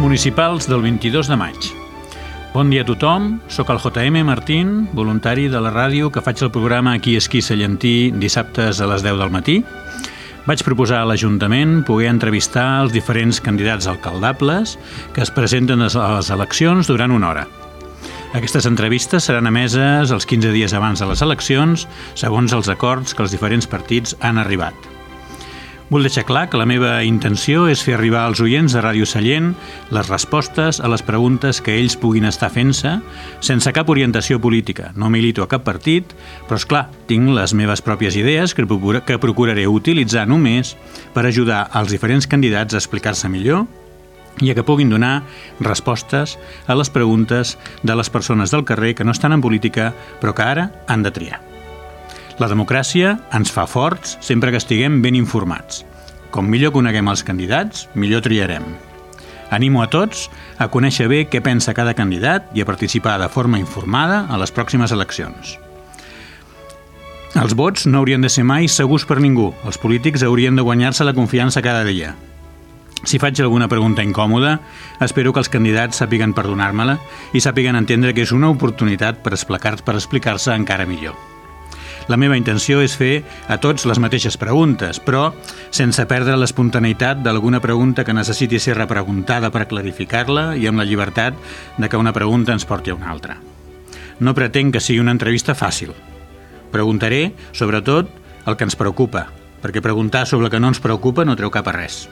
municipals del 22 de maig. Bon dia a tothom, sóc el JM Martín, voluntari de la ràdio que faig el programa Aquí Esquí Sallentí dissabtes a les 10 del matí. Vaig proposar a l'Ajuntament poder entrevistar els diferents candidats alcaldables que es presenten a les eleccions durant una hora. Aquestes entrevistes seran emeses els 15 dies abans de les eleccions, segons els acords que els diferents partits han arribat. Vull deixar clar que la meva intenció és fer arribar als oients de Ràdio Sallent les respostes a les preguntes que ells puguin estar fent-se sense cap orientació política. No milito a cap partit, però és clar, tinc les meves pròpies idees que, que procuraré utilitzar només per ajudar als diferents candidats a explicar-se millor i a que puguin donar respostes a les preguntes de les persones del carrer que no estan en política però que ara han de triar. La democràcia ens fa forts sempre que estiguem ben informats. Com millor coneguem els candidats, millor triarem. Animo a tots a conèixer bé què pensa cada candidat i a participar de forma informada a les pròximes eleccions. Els vots no haurien de ser mai segurs per ningú. Els polítics haurien de guanyar-se la confiança cada dia. Si faig alguna pregunta incòmoda, espero que els candidats sàpiguen perdonar-me-la i sàpiguen entendre que és una oportunitat per explicar-se per explicar encara millor. La meva intenció és fer a tots les mateixes preguntes, però sense perdre l'espontaneïtat d'alguna pregunta que necessiti ser repreguntada per clarificar-la i amb la llibertat de que una pregunta ens porti a una altra. No pretenc que sigui una entrevista fàcil. Preguntaré, sobretot, el que ens preocupa, perquè preguntar sobre el que no ens preocupa no treu cap a res.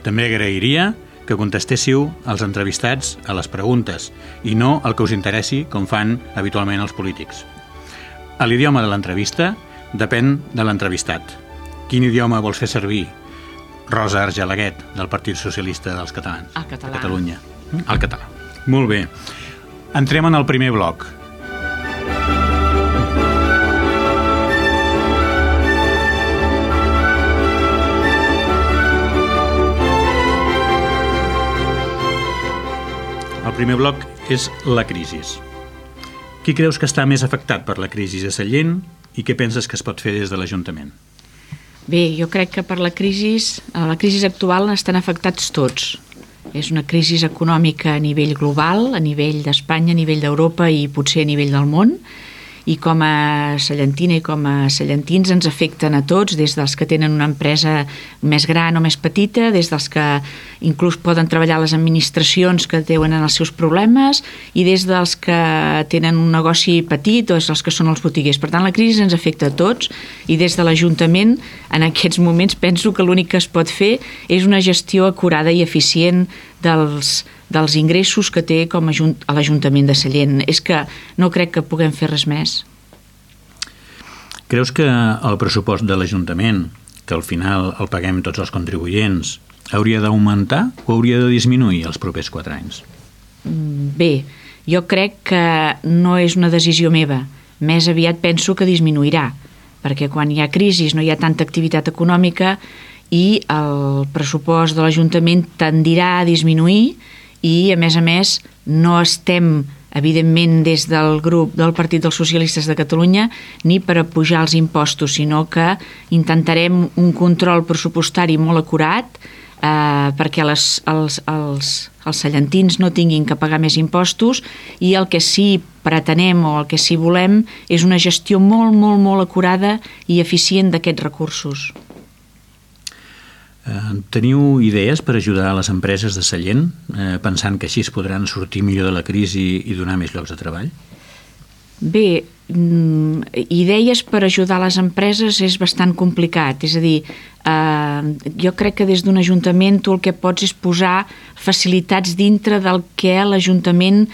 També agrairia que contestéssiu als entrevistats a les preguntes i no el que us interessi, com fan habitualment els polítics. L'idioma de l'entrevista depèn de l'entrevistat. Quin idioma vols fer servir? Rosa Argelaguet, del Partit Socialista dels Catalans. El català. De Catalunya. El català. Molt bé. Entrem en el primer bloc. El primer bloc és la crisi. Qui creus que està més afectat per la crisi de Sallent i què penses que es pot fer des de l'Ajuntament? Bé, jo crec que per la crisi, la crisi actual estan afectats tots. És una crisi econòmica a nivell global, a nivell d'Espanya, a nivell d'Europa i potser a nivell del món, i com a sallentina i com a sallentins ens afecten a tots, des dels que tenen una empresa més gran o més petita, des dels que inclús poden treballar les administracions que deuen els seus problemes i des dels que tenen un negoci petit o és els que són els botiguers. Per tant, la crisi ens afecta a tots i des de l'Ajuntament en aquests moments penso que l'únic que es pot fer és una gestió acurada i eficient dels, dels ingressos que té com a, a l'Ajuntament de Sallent. És que no crec que puguem fer res més. Creus que el pressupost de l'Ajuntament, que al final el paguem tots els contribuents, hauria d'augmentar o hauria de disminuir els propers quatre anys? Mm, bé, jo crec que no és una decisió meva. Més aviat penso que disminuirà, perquè quan hi ha crisi no hi ha tanta activitat econòmica i el pressupost de l'Ajuntament tendirà a disminuir i, a més a més, no estem evidentment des del grup del Partit dels Socialistes de Catalunya ni per a pujar els impostos, sinó que intentarem un control pressupostari molt acurat eh, perquè les, els, els, els sallentins no tinguin que pagar més impostos i el que sí pretenem o el que sí volem és una gestió molt, molt, molt acurada i eficient d'aquests recursos. Eh, teniu idees per ajudar a les empreses de Sallent, eh, pensant que així es podran sortir millor de la crisi i donar més llocs de treball? Bé, mm, idees per ajudar les empreses és bastant complicat, és a dir, eh, jo crec que des d'un ajuntament tu el que pots és posar facilitats dintre del que l'Ajuntament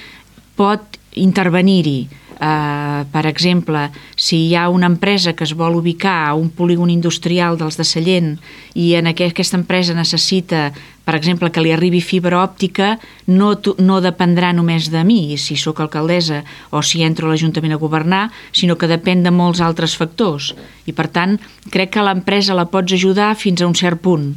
pot intervenir-hi Uh, per exemple, si hi ha una empresa que es vol ubicar a un polígon industrial dels de Sallent i en aquest, aquesta empresa necessita, per exemple, que li arribi fibra òptica, no, no dependrà només de mi, si sóc alcaldessa o si entro a l'Ajuntament a governar, sinó que depèn de molts altres factors. I, per tant, crec que l'empresa la pots ajudar fins a un cert punt.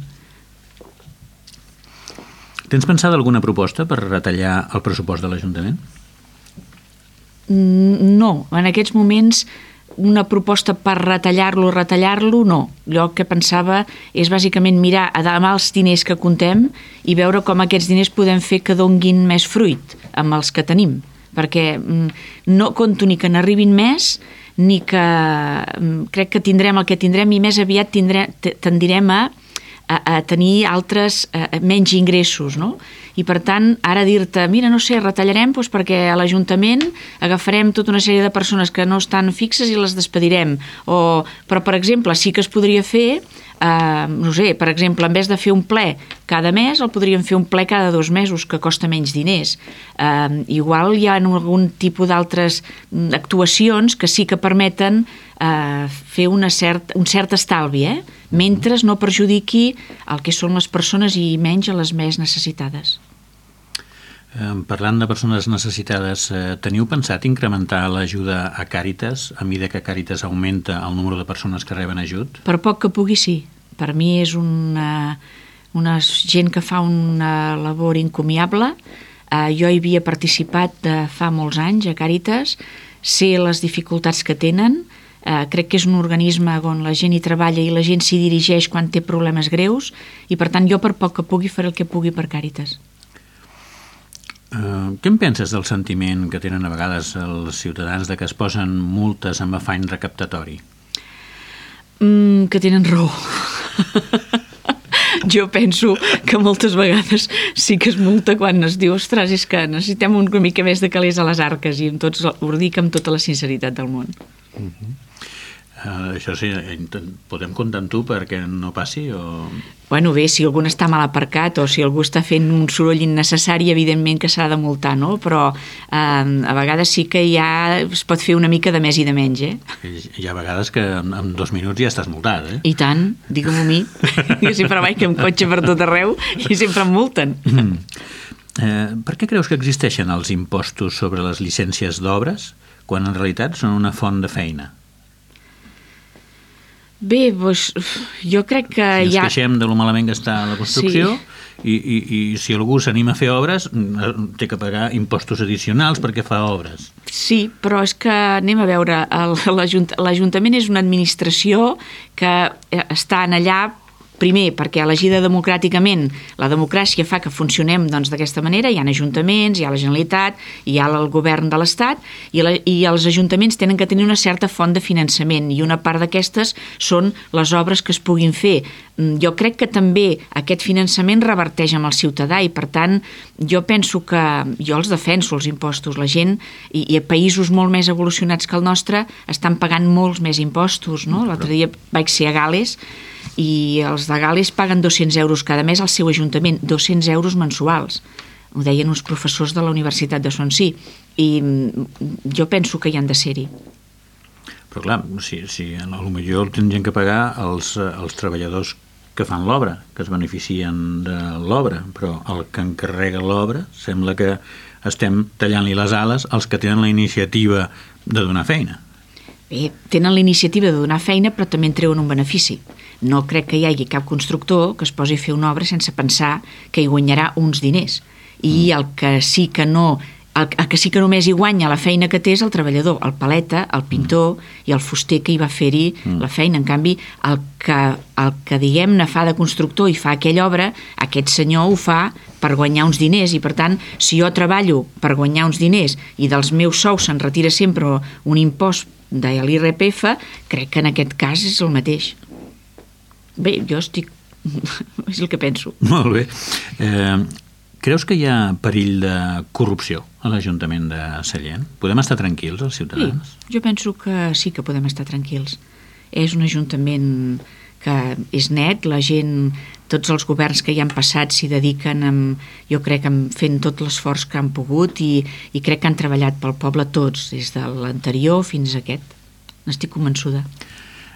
Tens pensat alguna proposta per retallar el pressupost de l'Ajuntament? No, en aquests moments una proposta per retallar-lo, retallar-lo, no. Jo el que pensava és bàsicament mirar a demà els diners que contem i veure com aquests diners podem fer que donguin més fruit amb els que tenim. Perquè mm, no conto ni que n'arribin més ni que mm, crec que tindrem el que tindrem i més aviat tindrem, tendirem a a, a tenir altres, a, menys ingressos, no? I per tant, ara dir-te, mira, no sé, retallarem doncs perquè a l'Ajuntament agafarem tota una sèrie de persones que no estan fixes i les despedirem. O, però, per exemple, sí que es podria fer eh, no sé, per exemple, en vez de fer un ple cada mes, el podríem fer un ple cada dos mesos, que costa menys diners. Eh, igual hi ha algun tipus d'altres mm, actuacions que sí que permeten eh, fer una cert, un cert estalvi, eh? mentre no perjudiqui el que són les persones i menys a les més necessitades. Eh, parlant de persones necessitades, eh, teniu pensat incrementar l'ajuda a Càritas a mesura que Càritas augmenta el número de persones que reben ajut? Per poc que pugui, sí. Per mi és una, una gent que fa una labor incomiable. Eh, jo hi havia participat de fa molts anys a Càritas, sé les dificultats que tenen, eh, crec que és un organisme on la gent hi treballa i la gent s'hi dirigeix quan té problemes greus i per tant jo per poc que pugui faré el que pugui per Càritas. Uh, què en penses del sentiment que tenen a vegades els ciutadans de que es posen multes amb afany recaptatori? Mm, que tenen raó. jo penso que moltes vegades sí que es multa quan es diu ostres, és que necessitem una mica més de calés a les arques i amb tots, ho dic amb tota la sinceritat del món. Uh mhm. -huh. Uh, això sí, podem comptar amb tu perquè no passi o... Bueno, bé, si algun està mal aparcat o si algú està fent un soroll innecessari, evidentment que s'ha de multar, no? Però uh, a vegades sí que ja es pot fer una mica de més i de menys, eh? Hi ha vegades que en, en dos minuts ja estàs multat, eh? I tant, digue'm a mi. jo sempre vaig amb cotxe per tot arreu i sempre em multen. Mm. Eh, per què creus que existeixen els impostos sobre les llicències d'obres quan en realitat són una font de feina? Bé, doncs, jo crec que si ens ja... queixem de lo malament que està la construcció sí. i, i, i si algú s'anima a fer obres té que pagar impostos addicionals perquè fa obres. Sí, però és que anem a veure, l'Ajuntament és una administració que eh, està allà Primer, perquè elegida democràticament, la democràcia fa que funcionem doncs, d'aquesta doncs, manera, hi ha ajuntaments, hi ha la Generalitat, hi ha el govern de l'Estat, i, la, i els ajuntaments tenen que tenir una certa font de finançament, i una part d'aquestes són les obres que es puguin fer. Mm, jo crec que també aquest finançament reverteix amb el ciutadà, i per tant, jo penso que jo els defenso, els impostos. La gent, i, i a països molt més evolucionats que el nostre, estan pagant molts més impostos. No? L'altre dia vaig ser a Gales, i els de Gales paguen 200 euros cada mes al seu ajuntament, 200 euros mensuals. Ho deien uns professors de la Universitat de Sonsí. I mm, jo penso que hi han de ser-hi. Però clar, si, si a lo millor tindrien que pagar els, els treballadors que fan l'obra, que es beneficien de l'obra, però el que encarrega l'obra sembla que estem tallant-li les ales als que tenen la iniciativa de donar feina. Bé, tenen la iniciativa de donar feina, però també en treuen un benefici. No crec que hi hagi cap constructor que es posi a fer una obra sense pensar que hi guanyarà uns diners. I mm. el que sí que no el, el que sí que només hi guanya la feina que té és el treballador, el paleta, el pintor mm. i el fuster que hi va fer-hi mm. la feina. En canvi, el que, el que diguem-ne fa de constructor i fa aquella obra, aquest senyor ho fa per guanyar uns diners i per tant, si jo treballo per guanyar uns diners i dels meus sous se'n retira sempre un impost de l'IRPF, crec que en aquest cas és el mateix. Bé, jo estic... és el que penso. Molt bé. Eh, creus que hi ha perill de corrupció a l'Ajuntament de Sallent? Podem estar tranquils, els ciutadans? Sí, jo penso que sí que podem estar tranquils. És un ajuntament que és net, la gent, tots els governs que hi han passat s'hi dediquen, amb, jo crec, amb fent tot l'esforç que han pogut i, i crec que han treballat pel poble tots, des de l'anterior fins a aquest. N'estic convençuda.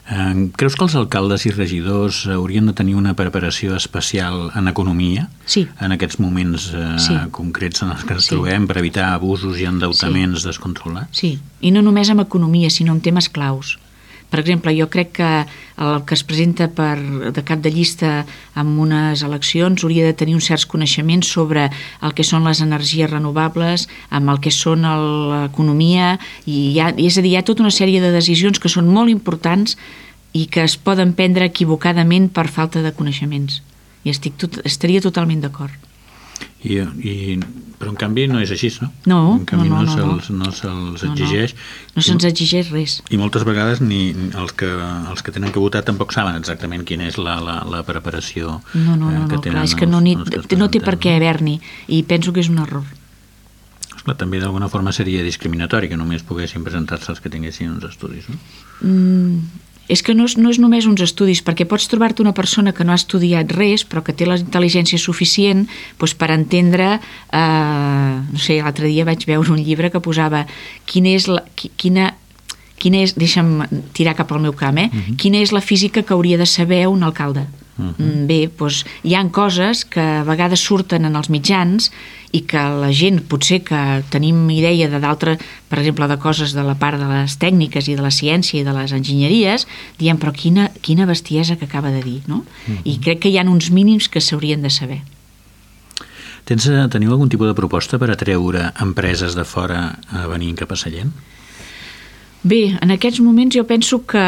Creus que els alcaldes i regidors haurien de tenir una preparació especial en economia sí. en aquests moments eh, sí. concrets en els que ens sí. trobem per evitar abusos i endeutaments sí. descontrolats? Sí, i no només amb economia, sinó amb temes claus. Per exemple, jo crec que el que es presenta per, de cap de llista en unes eleccions hauria de tenir uns certs coneixements sobre el que són les energies renovables, amb el que són l'economia, i hi ha, és a dir, hi ha tota una sèrie de decisions que són molt importants i que es poden prendre equivocadament per falta de coneixements. I estic tot, estaria totalment d'acord. I, i, però en canvi no és així, no? No, en canvi no, no, no, no, se'ls no. se no, exigeix. No, no se'ns exigeix res. I moltes vegades ni els que, els que tenen que votar tampoc saben exactament quina és la, la, la preparació no, no, no, eh, que no, tenen clar, és que no, ni, els no té per què haver-n'hi i penso que és un error. Esclar, també d'alguna forma seria discriminatori que només poguessin presentar-se els que tinguessin uns estudis, no? Mm, és que no és, no és només uns estudis, perquè pots trobar-te una persona que no ha estudiat res, però que té la intel·ligència suficient doncs, per entendre... Eh, no sé, l'altre dia vaig veure un llibre que posava quina és la, quina, quina és, deixa'm tirar cap al meu camp, eh? Uh -huh. quina és la física que hauria de saber un alcalde. Uh -huh. Bé, doncs, hi han coses que a vegades surten en els mitjans i que la gent, potser que tenim idea de d'altres, per exemple, de coses de la part de les tècniques i de la ciència i de les enginyeries, diem, però quina, quina bestiesa que acaba de dir, no? Uh -huh. I crec que hi ha uns mínims que s'haurien de saber. Tens, eh, teniu algun tipus de proposta per atreure empreses de fora a venir cap a Sallent? Bé, en aquests moments jo penso que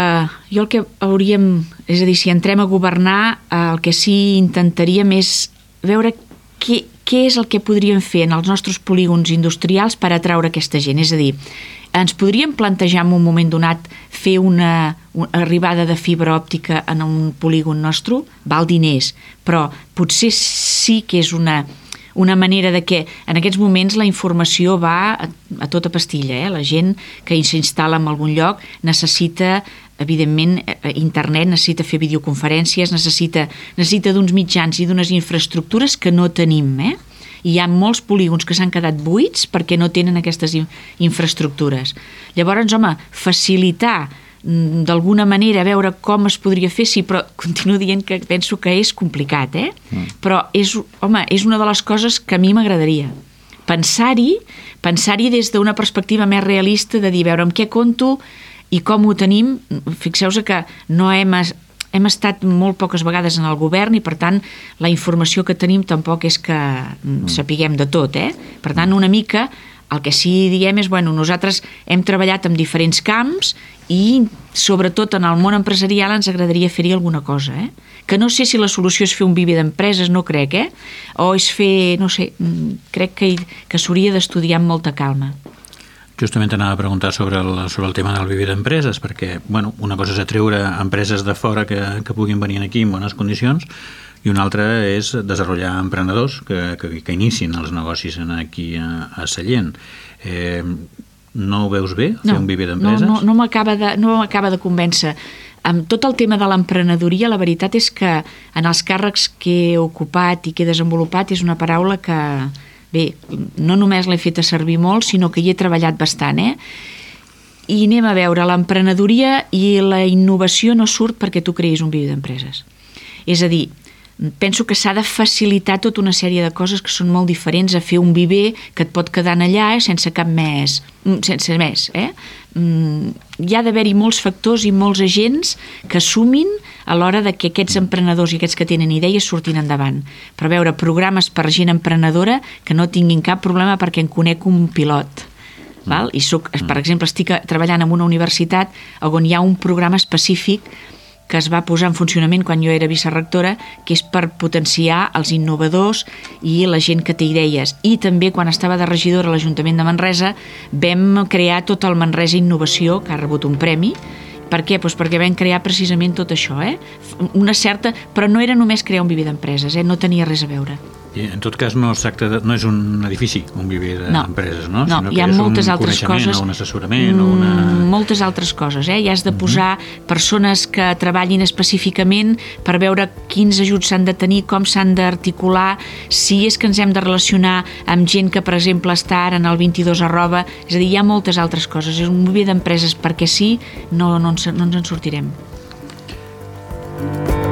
jo el que hauríem, és a dir, si entrem a governar, el que sí intentaríem és veure què, què és el que podríem fer en els nostres polígons industrials per atraure aquesta gent. És a dir, ens podríem plantejar en un moment donat fer una, una arribada de fibra òptica en un polígon nostre? Val diners, però potser sí que és una, una manera de que en aquests moments la informació va a, a tota pastilla. Eh? La gent que s'instal·la en algun lloc necessita evidentment, internet necessita fer videoconferències, necessita, necessita d'uns mitjans i d'unes infraestructures que no tenim, eh? Hi ha molts polígons que s'han quedat buits perquè no tenen aquestes infraestructures. Llavors, home, facilitar d'alguna manera veure com es podria fer, sí, però continuo dient que penso que és complicat, eh? Mm. Però és, home, és una de les coses que a mi m'agradaria. Pensar-hi, pensar-hi des d'una perspectiva més realista de dir, veure amb què conto i com ho tenim, fixeu-vos que no hem, hem estat molt poques vegades en el govern i per tant la informació que tenim tampoc és que mm. sapiguem de tot, eh? Per tant, una mica el que sí diem és, bueno, nosaltres hem treballat en diferents camps i sobretot en el món empresarial ens agradaria fer-hi alguna cosa, eh? Que no sé si la solució és fer un bibi d'empreses, no crec, eh? O és fer, no sé, mm, crec que, que s'hauria d'estudiar amb molta calma. Justament t'anava a preguntar sobre el, sobre el tema del viver d'empreses, perquè bueno, una cosa és atreure empreses de fora que, que puguin venir aquí en bones condicions, i una altra és desenvolupar emprenedors que, que, que inicien els negocis aquí a, a Sallent. Eh, no ho veus bé, fer no, un viver d'empreses? No, no, no m'acaba de, no de convèncer. Amb tot el tema de l'emprenedoria, la veritat és que en els càrrecs que he ocupat i que he desenvolupat és una paraula que, bé, no només l'he fet a servir molt, sinó que hi he treballat bastant, eh? I anem a veure, l'emprenedoria i la innovació no surt perquè tu creïs un viver d'empreses. És a dir, penso que s'ha de facilitar tota una sèrie de coses que són molt diferents a fer un viver que et pot quedar allà eh, sense cap més, mm, sense més. Eh? Mm, hi ha d'haver-hi molts factors i molts agents que sumin a l'hora de que aquests emprenedors i aquests que tenen idees surtin endavant. Però veure, programes per gent emprenedora que no tinguin cap problema perquè en conec un pilot. Val? I soc, per exemple, estic treballant en una universitat on hi ha un programa específic que es va posar en funcionament quan jo era vicerrectora, que és per potenciar els innovadors i la gent que té idees. I també quan estava de regidora a l'Ajuntament de Manresa vam crear tot el Manresa Innovació, que ha rebut un premi, per què? Pues perquè vam crear precisament tot això, eh? Una certa... Però no era només crear un viver d'empreses, eh? No tenia res a veure. I en tot cas no es tracta de, no és un edifici, un viver d'empreses, no? No, Sinó hi ha moltes altres coses. Un assessorament o una... Mm, moltes altres coses, eh? I has de posar uh -huh. persones que treballin específicament per veure quins ajuts s'han de tenir, com s'han d'articular, si és que ens hem de relacionar amb gent que, per exemple, està ara en el 22 arroba, és a dir, hi ha moltes altres coses. És un viver d'empreses perquè sí, no, no, ens, no ens en sortirem. Passem al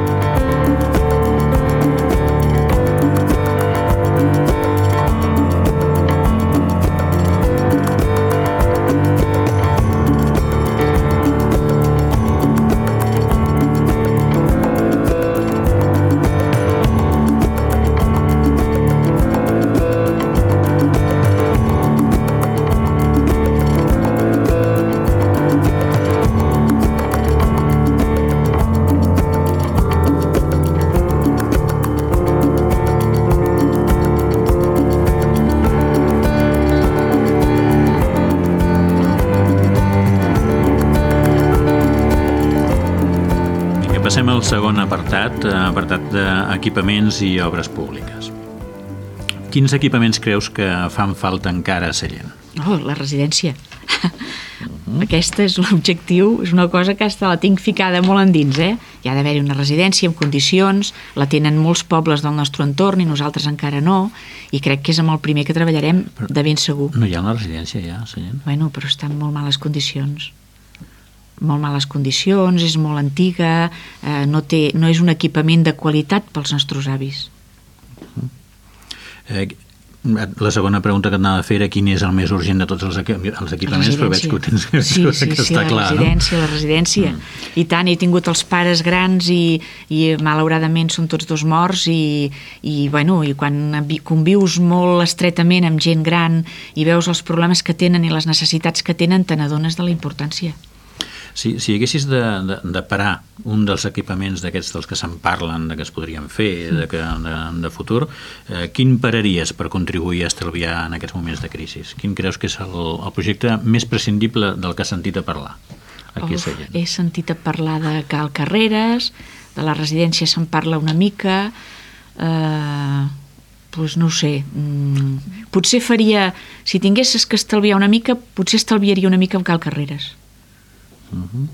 segon apartat, eh, apartat d'equipaments i obres públiques. Quins equipaments creus que fan falta encara a Sallent? Oh, la residència. Uh -huh. Aquesta és l'objectiu, és una cosa que hasta la tinc ficada molt endins, eh? Hi ha d'haver-hi una residència en condicions, la tenen molts pobles del nostre entorn i nosaltres encara no, i crec que és amb el primer que treballarem però de ben segur. No hi ha una residència ja, Sallent? Bueno, però està en molt males condicions molt males condicions, és molt antiga, eh, no, té, no és un equipament de qualitat pels nostres avis. Eh, la segona pregunta que anava a fer era quin és el més urgent de tots els, equi els equipaments, però veig que ho tens sí, sí, que sí, està la clar. residència, no? la residència. Mm. I tant, he tingut els pares grans i, i malauradament són tots dos morts i, i, bueno, i quan convius molt estretament amb gent gran i veus els problemes que tenen i les necessitats que tenen, te n'adones de la importància. Si, si haguessis de, de, de parar un dels equipaments d'aquests dels que se'n parlen, de que es podrien fer, de, que, de, de futur, eh, quin pararies per contribuir a estalviar en aquests moments de crisi? Quin creus que és el, el projecte més prescindible del que has sentit a parlar aquí oh, a Sallent? He sentit a parlar de Cal Carreres, de la residència se'n parla una mica... Eh, doncs no sé, mm, potser faria, si tinguessis que estalviar una mica, potser estalviaria una mica amb Cal Carreres. Uh -huh.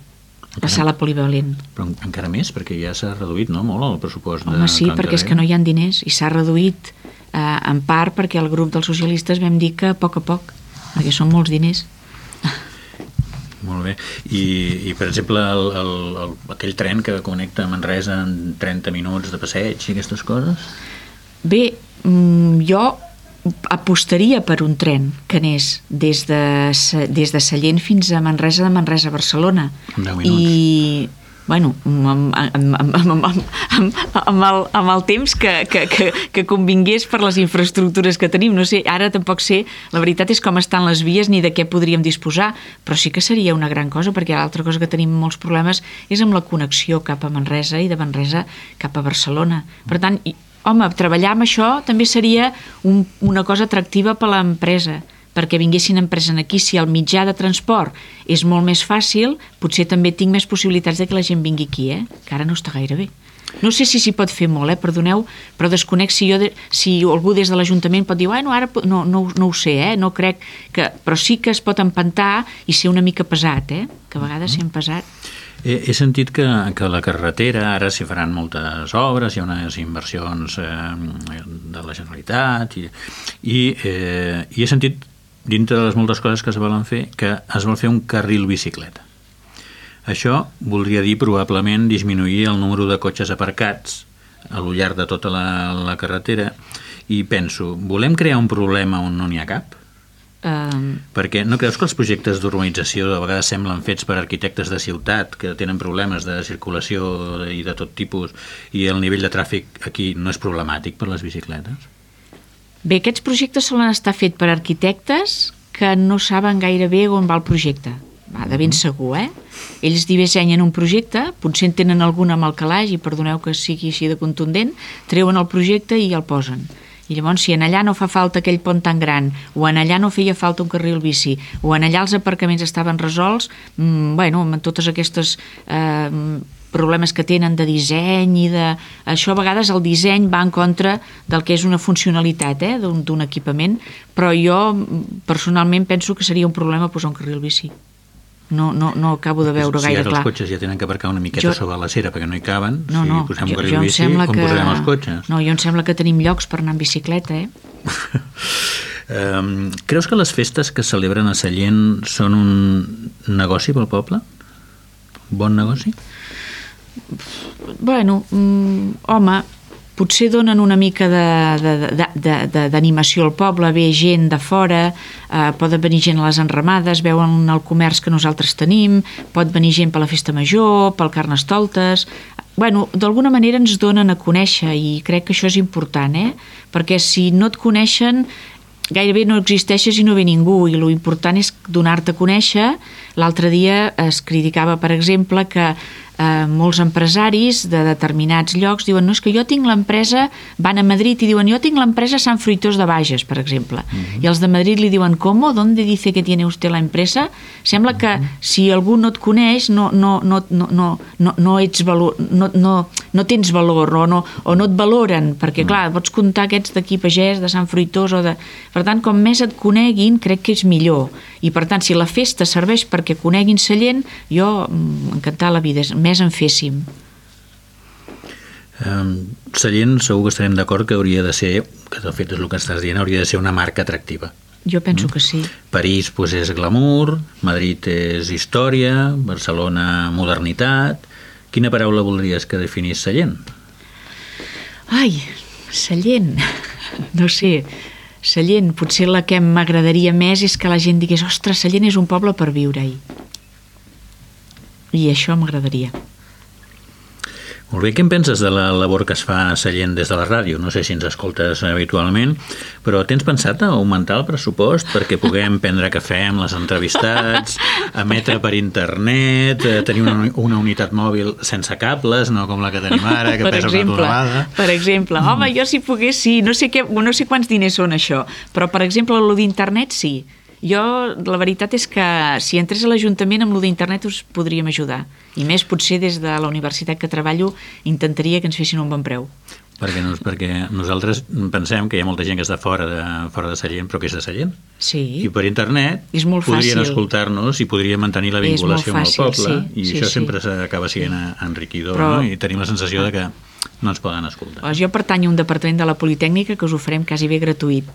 La sala polivalent. Però encara més, perquè ja s'ha reduït no, molt el pressupost. Home, sí, Can perquè és que no hi ha diners i s'ha reduït eh, en part perquè el grup dels socialistes vam dir que a poc a poc, perquè són molts diners. Molt bé. I, i per exemple, el, el, el, aquell tren que connecta Manresa en 30 minuts de passeig i aquestes coses? Bé, mm, jo apostaria per un tren que anés des de, des de Sallent fins a Manresa, de Manresa a Barcelona. I, bueno, amb, amb, amb, amb, amb, amb, el, amb el temps que, que, que, que convingués per les infraestructures que tenim. No sé, ara tampoc sé, la veritat és com estan les vies ni de què podríem disposar, però sí que seria una gran cosa, perquè l'altra cosa que tenim molts problemes és amb la connexió cap a Manresa i de Manresa cap a Barcelona. Per tant, home, treballar amb això també seria un, una cosa atractiva per a l'empresa, perquè vinguessin empreses aquí, si el mitjà de transport és molt més fàcil, potser també tinc més possibilitats de que la gent vingui aquí, eh? que ara no està gaire bé. No sé si s'hi pot fer molt, eh? perdoneu, però desconec si, jo de, si algú des de l'Ajuntament pot dir bueno, ara no, no, no ho sé, eh? no crec que... però sí que es pot empantar i ser una mica pesat, eh? que a vegades mm. ser pesat He, he sentit que, que la carretera ara s'hi faran moltes obres, hi ha unes inversions eh, de la Generalitat i, i, eh, i he sentit dintre de les moltes coses que es volen fer que es vol fer un carril bicicleta. Això voldria dir probablement disminuir el número de cotxes aparcats a lo llarg de tota la, la carretera i penso, volem crear un problema on no n'hi ha cap? Um... Perquè no creus que els projectes d'urbanització a vegades semblen fets per arquitectes de ciutat que tenen problemes de circulació i de tot tipus i el nivell de tràfic aquí no és problemàtic per les bicicletes? Bé, aquests projectes solen estar fets per arquitectes que no saben gaire bé on va el projecte. Va, de ben segur, eh? Ells dissenyen un projecte, potser en tenen algun amb el calaix, i perdoneu que sigui així de contundent, treuen el projecte i el posen i llavors, si en allà no fa falta aquell pont tan gran, o en allà no feia falta un carril bici, o en allà els aparcaments estaven resolts, mmm, bueno, amb totes aquestes eh, problemes que tenen de disseny i de... Això a vegades el disseny va en contra del que és una funcionalitat eh, d'un equipament, però jo personalment penso que seria un problema posar un carril bici no, no, no acabo de veure si gaire clar. clar. els cotxes ja tenen que aparcar una miqueta jo... sobre la cera perquè no hi caben, no, no, si posem jo, un carril jo bici, com que... posarem els cotxes? No, jo em sembla que tenim llocs per anar en bicicleta, eh? um, creus que les festes que celebren a Sallent són un negoci pel poble? Bon negoci? Bueno, mm, home, potser donen una mica d'animació al poble, ve gent de fora, eh, poden venir gent a les enramades, veuen el comerç que nosaltres tenim, pot venir gent per la festa major, pel carnestoltes... Bueno, d'alguna manera ens donen a conèixer i crec que això és important, eh? perquè si no et coneixen gairebé no existeixes i no ve ningú i lo important és donar-te a conèixer l'altre dia es criticava per exemple que eh, molts empresaris de determinats llocs diuen no, és que jo tinc l'empresa, van a Madrid i diuen jo tinc l'empresa Sant Fruitós de Bages, per exemple. Uh -huh. I els de Madrid li diuen com? ¿Dónde dice que tiene usted la empresa? Sembla que uh -huh. si algú no et coneix no, no, no, no, no, no, no ets valor, no, no, no tens valor o no, o no et valoren, perquè clar, pots comptar aquests d'aquí pagès, de Sant Fruitós o de... Per tant, com més et coneguin, crec que és millor. I per tant, si la festa serveix perquè coneguin Sallent, jo mm, encantar la vida, més en féssim. Um, Sallent segur que estarem d'acord que hauria de ser, que de fet és el que estàs dient, hauria de ser una marca atractiva. Jo penso mm? que sí. París pues, és glamour, Madrid és història, Barcelona modernitat. Quina paraula voldries que definís Sallent? Ai, Sallent, no sé, Sallent, potser la que m'agradaria més és que la gent digués ostres, Sallent és un poble per viure-hi. I això m'agradaria. Molt bé, què en penses de la labor que es fa a Sallent des de la ràdio? No sé si ens escoltes habitualment, però tens pensat a augmentar el pressupost perquè puguem prendre cafè amb les entrevistats, emetre per internet, tenir una, una unitat mòbil sense cables, no com la que tenim ara, que per pesa exemple, una tonelada. Per exemple, home, jo si pogués, sí, no sé, què, no sé quants diners són això, però per exemple, el d'internet sí. Jo, la veritat és que si entrés a l'Ajuntament amb lo d'internet us podríem ajudar. I més, potser des de la universitat que treballo intentaria que ens fessin un bon preu. Perquè, nos, perquè nosaltres pensem que hi ha molta gent que està fora de, fora de Sallent, però que és de Sallent. Sí. I per internet és molt podrien fàcil. escoltar-nos i podrien mantenir la vinculació amb el fàcil, poble. sí, I sí, això sí. sempre s'acaba sent enriquidor, Però- no? I tenim la sensació de que no ens poden escoltar. Doncs jo pertanyo a un departament de la Politècnica que us ho farem quasi bé gratuït.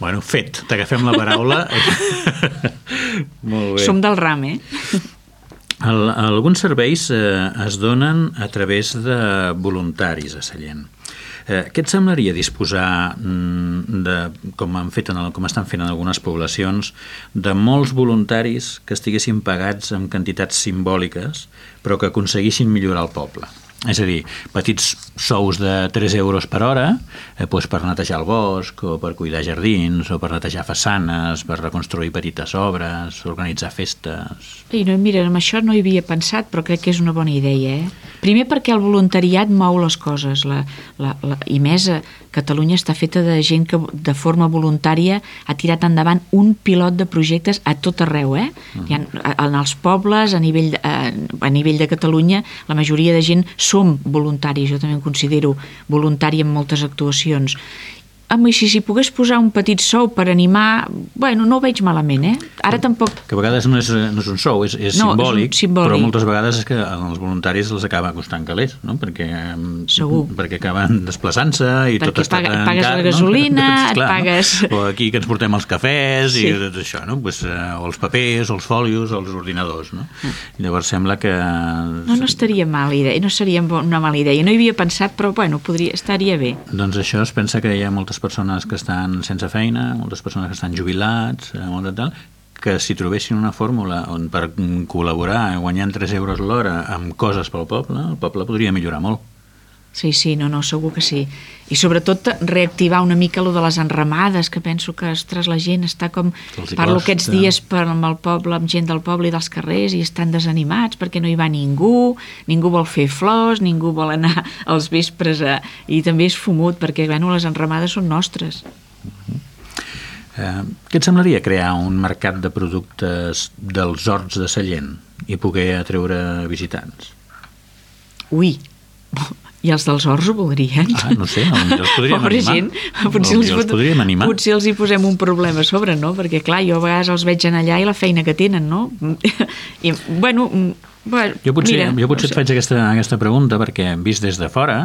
Bueno, fet, t'agafem la paraula. Molt bé. Som del ram, eh? El, alguns serveis eh, es donen a través de voluntaris a Sallent. Eh, què et semblaria disposar, mm, de, com, han fet en el, com estan fent en algunes poblacions, de molts voluntaris que estiguessin pagats amb quantitats simbòliques, però que aconseguissin millorar el poble? És a dir, petits sous de 3 euros per hora eh, doncs per netejar el bosc, o per cuidar jardins, o per netejar façanes, per reconstruir petites obres, organitzar festes... I no, mira, amb això no hi havia pensat, però crec que és una bona idea, eh? Primer perquè el voluntariat mou les coses, la, la, la, i més a Catalunya està feta de gent que de forma voluntària ha tirat endavant un pilot de projectes a tot arreu, eh? Hi ha, en els pobles, a nivell, a, a nivell de Catalunya, la majoria de gent som voluntaris, jo també em considero voluntari en moltes actuacions. Home, i si s'hi pogués posar un petit sou per animar, bueno, no ho veig malament, eh? Ara tampoc que a vegades no és, no és un sou, és, és, No, és un simbòlic, simbòlic. però moltes vegades és que als voluntaris els acaba costant calés, no? perquè, em, Segur. perquè acaben desplaçant-se i tot Perquè està paga- tancat, pagues la no? gasolina, et Clar, pagues- No? O aquí que ens portem els cafès Sí. i tot això, no? pues, eh, o els papers, o els folios, o els ordinadors. No? I llavors sembla que... Mm. No, no estaria mala idea, no seria una mala idea. No hi havia pensat, però bueno, podria, estaria bé. Doncs això es pensa que hi ha moltes persones que estan sense feina, moltes persones que estan jubilats, eh, molt de tal, que si trobessin una fórmula on per col·laborar guanyant 3 euros l'hora amb coses pel poble, el poble podria millorar molt. Sí, sí, no, no, segur que sí. I sobretot reactivar una mica lo de les enramades, que penso que, ostres, la gent està com... Parlo costa. aquests dies per, amb el poble, amb gent del poble i dels carrers i estan desanimats perquè no hi va ningú, ningú vol fer flors, ningú vol anar als vespres a... i també és fumut perquè, bueno, les enramades són nostres. Eh, què et semblaria crear un mercat de productes dels horts de Sallent i poder atreure visitants? Ui, i els dels horts ho voldrien? Ah, no sé, potser els podríem Pobre animar. gent, potser els, els pot- podríem animar. Potser els hi posem un problema a sobre, no? Perquè, clar, jo a vegades els veig anar allà i la feina que tenen, no? I, bueno, mm, bueno Jo potser, mira, jo potser no et faig aquesta, aquesta pregunta perquè vist des de fora,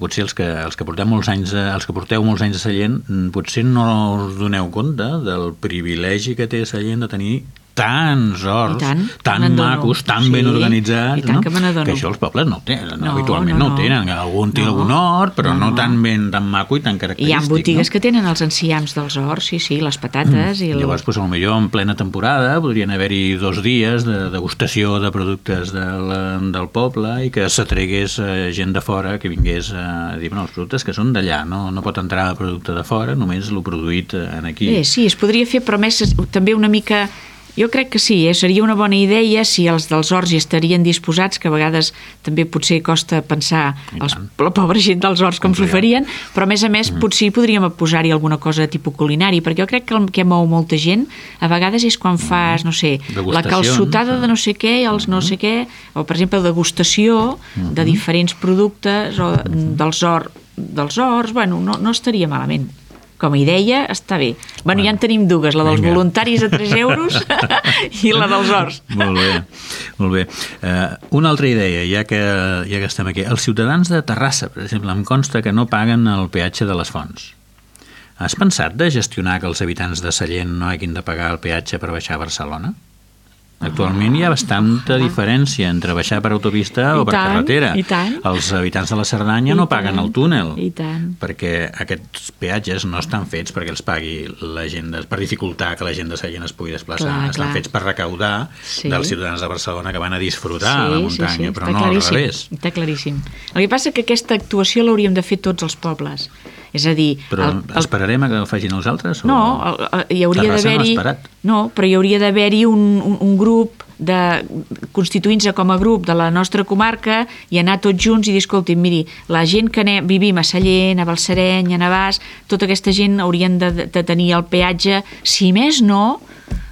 potser els que, els que portem molts anys, a- els que porteu molts anys a Sallent, mm, potser no us doneu compte del privilegi que té Sallent de tenir tants horts, I tant, tan macos, tan Sí, ben organitzats, tant no? que que això els pobles no ho tenen, No, habitualment no, no, no. tenen, algun té No. algun hort, però no, No, no. tan ben, tan maco i tan Hi característic. ha botigues no? que tenen els enciams dels horts, sí, sí, les patates i el... Llavors, potser en plena temporada podrien haver-hi dos dies de degustació de productes del, del poble i que s'atregués eh, gent de fora que vingués a dir, no, els productes que són d'allà, no, no pot entrar producte de fora, només el produït eh, en aquí. Bé, sí, es podria fer, però més també una mica Jo crec que sí, eh? seria una bona idea si els dels horts hi estarien disposats, que a vegades també potser costa pensar els, la pobra gent dels horts com s'ho farien, però a més a més mm. potser podríem posar-hi alguna cosa de tipus culinari, perquè jo crec que el que mou molta gent a vegades és quan fas, no sé, la calçotada de no sé què, els no sé què, o per exemple degustació de diferents productes o dels horts, dels horts, bueno, no, no estaria malament com a idea està bé. Bueno, bueno ja en tenim dues, la dels Vinga. voluntaris a 3 euros i la dels horts. Molt bé, molt bé. Uh, una altra idea, ja que, ja que estem aquí. Els ciutadans de Terrassa, per exemple, em consta que no paguen el peatge de les fonts. Has pensat de gestionar que els habitants de Sallent no hagin de pagar el peatge per baixar a Barcelona? Actualment hi ha bastanta diferència entre baixar per autopista I o per tant, carretera. I tant. Els habitants de la Cerdanya I no tant, paguen el túnel. I tant. Perquè aquests peatges no estan fets perquè els pagui la gent, de, per dificultar que la gent de Sallent es pugui desplaçar. Clar, estan clar. fets per recaudar sí. dels ciutadans de Barcelona que van a disfrutar sí, la muntanya, sí, sí. però no al revés. Està claríssim. El que passa que aquesta actuació l'hauríem de fer tots els pobles. És a dir... Però el, el... esperarem a que ho facin els altres? No, o... el, hi hauria d'haver-hi... No, però hi hauria d'haver-hi un, un, un grup de constituint-se com a grup de la nostra comarca i anar tots junts i dir, escolti, miri, la gent que anem, vivim a Sallent, a Balsareny, a Navàs, tota aquesta gent haurien de, de tenir el peatge, si més no,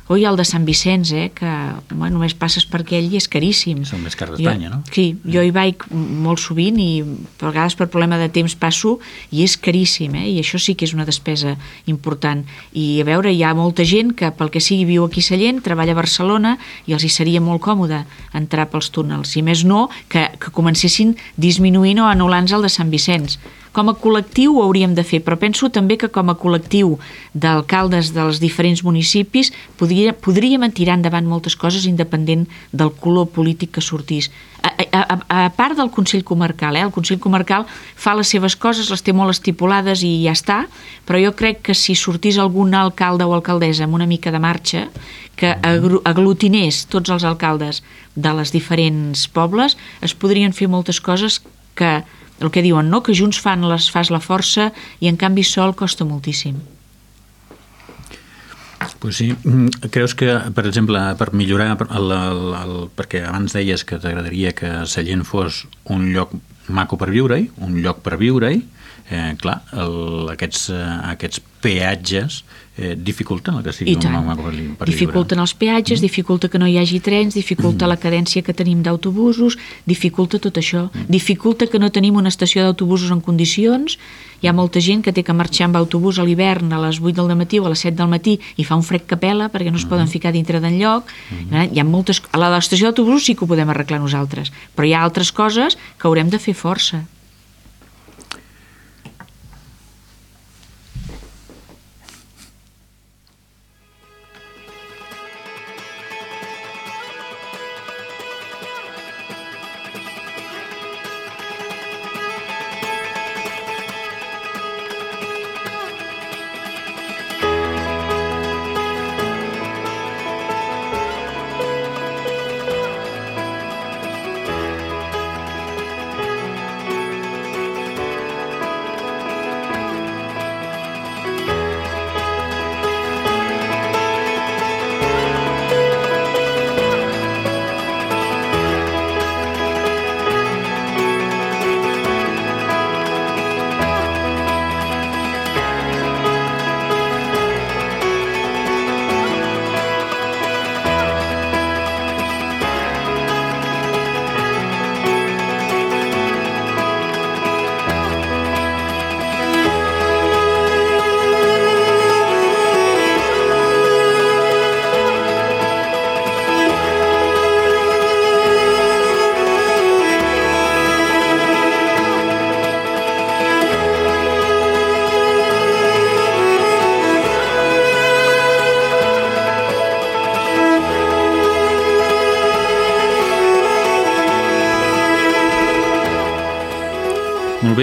o hi ha el de Sant Vicenç, eh, que bueno, només passes per aquell i és caríssim. Són més cars d'Espanya, no? Sí, jo hi vaig molt sovint i a vegades per problema de temps passo i és caríssim, eh, i això sí que és una despesa important. I a veure, hi ha molta gent que pel que sigui viu aquí a Sallent, treballa a Barcelona i els hi seria molt còmode entrar pels túnels. I més no, que, que comencessin disminuint o anul·lant el de Sant Vicenç com a col·lectiu ho hauríem de fer, però penso també que com a col·lectiu d'alcaldes dels diferents municipis podria, podríem tirar endavant moltes coses independent del color polític que sortís. A, a, a part del Consell Comarcal, eh? el Consell Comarcal fa les seves coses, les té molt estipulades i ja està, però jo crec que si sortís algun alcalde o alcaldessa amb una mica de marxa, que aglutinés tots els alcaldes de les diferents pobles, es podrien fer moltes coses que el que diuen, no? que junts fan les, fas la força i en canvi sol costa moltíssim. Pues sí. Mm, creus que, per exemple, per millorar, el, el, el, perquè abans deies que t'agradaria que Sallent fos un lloc maco per viure-hi, un lloc per viure-hi, eh, clar, el, aquests, eh, aquests peatges eh, dificulten el que sigui un home per, Dificulten els peatges, mm. dificulta que no hi hagi trens, dificulta mm. la cadència que tenim d'autobusos, dificulta tot això. Mm. Dificulta que no tenim una estació d'autobusos en condicions. Hi ha molta gent que té que marxar amb autobús a l'hivern a les 8 del matí o a les 7 del matí i fa un fred que pela perquè no es mm. poden ficar dintre d'enlloc. Mm. Hi ha moltes... A l'estació d'autobusos sí que ho podem arreglar nosaltres, però hi ha altres coses que haurem de fer força.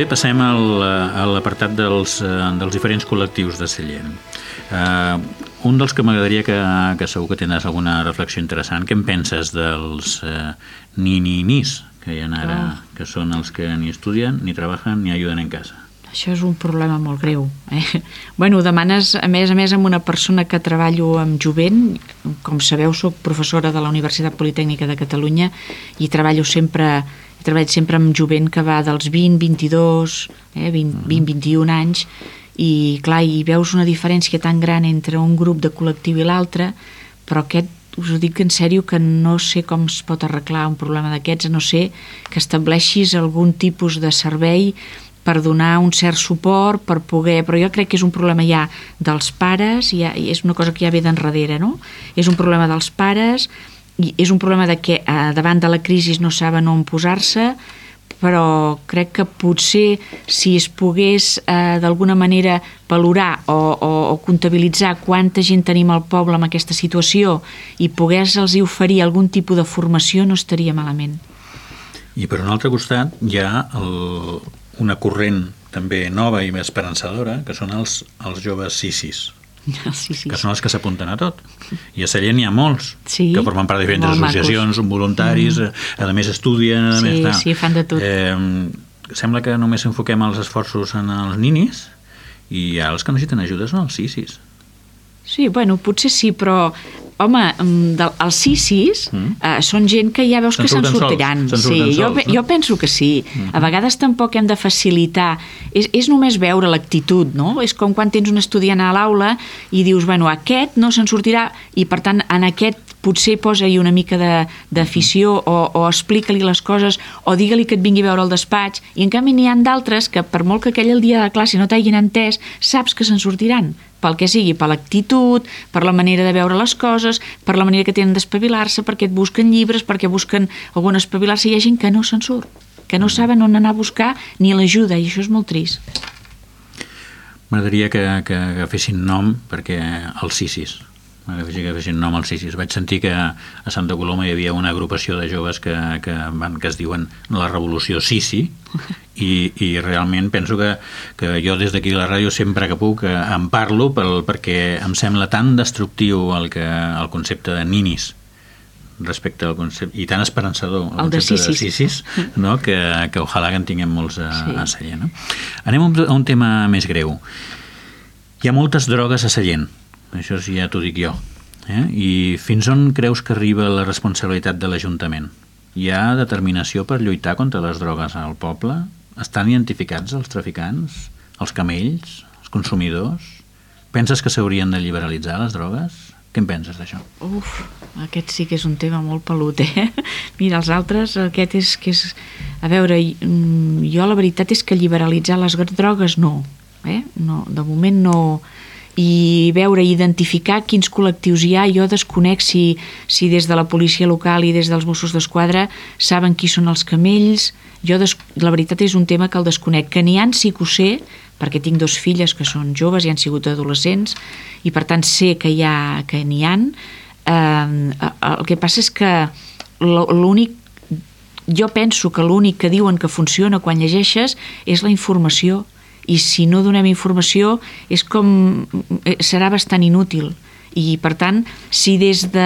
Bé, passem al, a l'apartat dels, eh, dels diferents col·lectius de Sallent. Uh, un dels que m'agradaria que, que segur que tindràs alguna reflexió interessant, què en penses dels uh, ni-ni-nis que hi ha ara, ah. que són els que ni estudien, ni treballen, ni ajuden en casa? Això és un problema molt greu. Eh? Bueno, demanes, a més a més, amb una persona que treballo amb jovent, com sabeu, sóc professora de la Universitat Politècnica de Catalunya i treballo sempre treballat sempre amb jovent que va dels 20, 22, eh, 20, 20 21 anys, i clar, hi veus una diferència tan gran entre un grup de col·lectiu i l'altre, però aquest us ho dic en sèrio que no sé com es pot arreglar un problema d'aquests, no ser que estableixis algun tipus de servei per donar un cert suport, per poder... Però jo crec que és un problema ja dels pares, ja, és una cosa que ja ve d'enrere, no? És un problema dels pares, i és un problema de que eh, davant de la crisi no saben on posar-se, però crec que potser si es pogués eh, d'alguna manera valorar o, o, o comptabilitzar quanta gent tenim al poble en aquesta situació i pogués-los oferir algun tipus de formació no estaria malament. I per un altre costat hi ha el, una corrent també nova i més esperançadora, que són els, els joves sisis, Sí, sí. que són els que s'apunten a tot. I a Sallent hi ha molts Sí, que formen part de diferents associacions, macos. voluntaris, mm. a més estudien, a Sí, més... tal. sí, fan de tot. Eh, sembla que només enfoquem els esforços en els ninis i els que necessiten ajuda són els sisis. Sí, bueno, potser sí, però home, mm, del, els sisis Mm. eh, són gent que ja veus que se'n sols, sortiran. se'n sí, jo, sols, pe- no? jo penso que sí. Mhm. A vegades tampoc hem de facilitar. És, és només veure l'actitud, no? És com quan tens un estudiant a l'aula i dius, bueno, aquest no se'n sortirà i per tant en aquest potser posa-hi una mica de- d'afició o, o explica-li les coses o digue-li que et vingui a veure al despatx i en canvi n'hi ha d'altres que per molt que aquell el dia de classe no t'hagin entès, saps que se'n sortiran pel que sigui, per l'actitud, per la manera de veure les coses, per la manera que tenen d'espavilar-se, perquè et busquen llibres, perquè busquen algun espavilar-se. Hi ha gent que no se'n surt, que no saben on anar a buscar ni l'ajuda, i això és molt trist. M'agradaria que, que agafessin nom perquè els sisis que agafessin nom als sisis vaig sentir que a Santa Coloma hi havia una agrupació de joves que, que, van, que es diuen la revolució sisi i, i realment penso que, que jo des d'aquí a la ràdio sempre que puc eh, en parlo pel, perquè em sembla tan destructiu el, que, el concepte de ninis respecte al concepte, i tan esperançador El de concepte sisis. sisis no? que, que ojalà que en tinguem molts a, Sí. a Sallent no? anem a un, a un tema més greu hi ha moltes drogues a Sallent això sí, ja t'ho dic jo eh? i fins on creus que arriba la responsabilitat de l'Ajuntament? Hi ha determinació per lluitar contra les drogues al poble? Estan identificats els traficants, els camells, els consumidors? Penses que s'haurien de liberalitzar les drogues? Què en penses d'això? Uf, aquest sí que és un tema molt pelut, eh? Mira, els altres, aquest és que és... A veure, mm, jo la veritat és que liberalitzar les drogues no, eh? No, de moment no... I veure, identificar quins col·lectius hi ha, jo desconec si, si des de la policia local i des dels Mossos d'Esquadra saben qui són els camells, jo des... la veritat és un tema que el desconec, que n'hi han sí que ho sé, perquè tinc dos filles que són joves i han sigut adolescents i per tant sé que hi ha que n'hi han. Eh, el que passa és que l'únic jo penso que l'únic que diuen que funciona quan llegeixes és la informació i si no donem informació és com eh, serà bastant inútil. I per tant si des de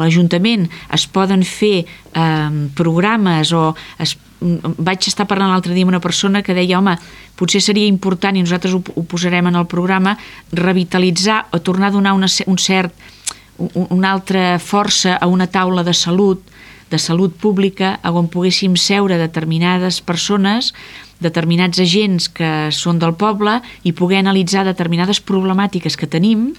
l'Ajuntament es poden fer eh, programes o es, vaig estar parlant l'altre dia amb una persona que deia home, potser seria important i nosaltres ho, ho posarem en el programa revitalitzar o tornar a donar una, un cert un- una altra força a una taula de salut de salut pública on poguéssim seure determinades persones, determinats agents que són del poble i poder analitzar determinades problemàtiques que tenim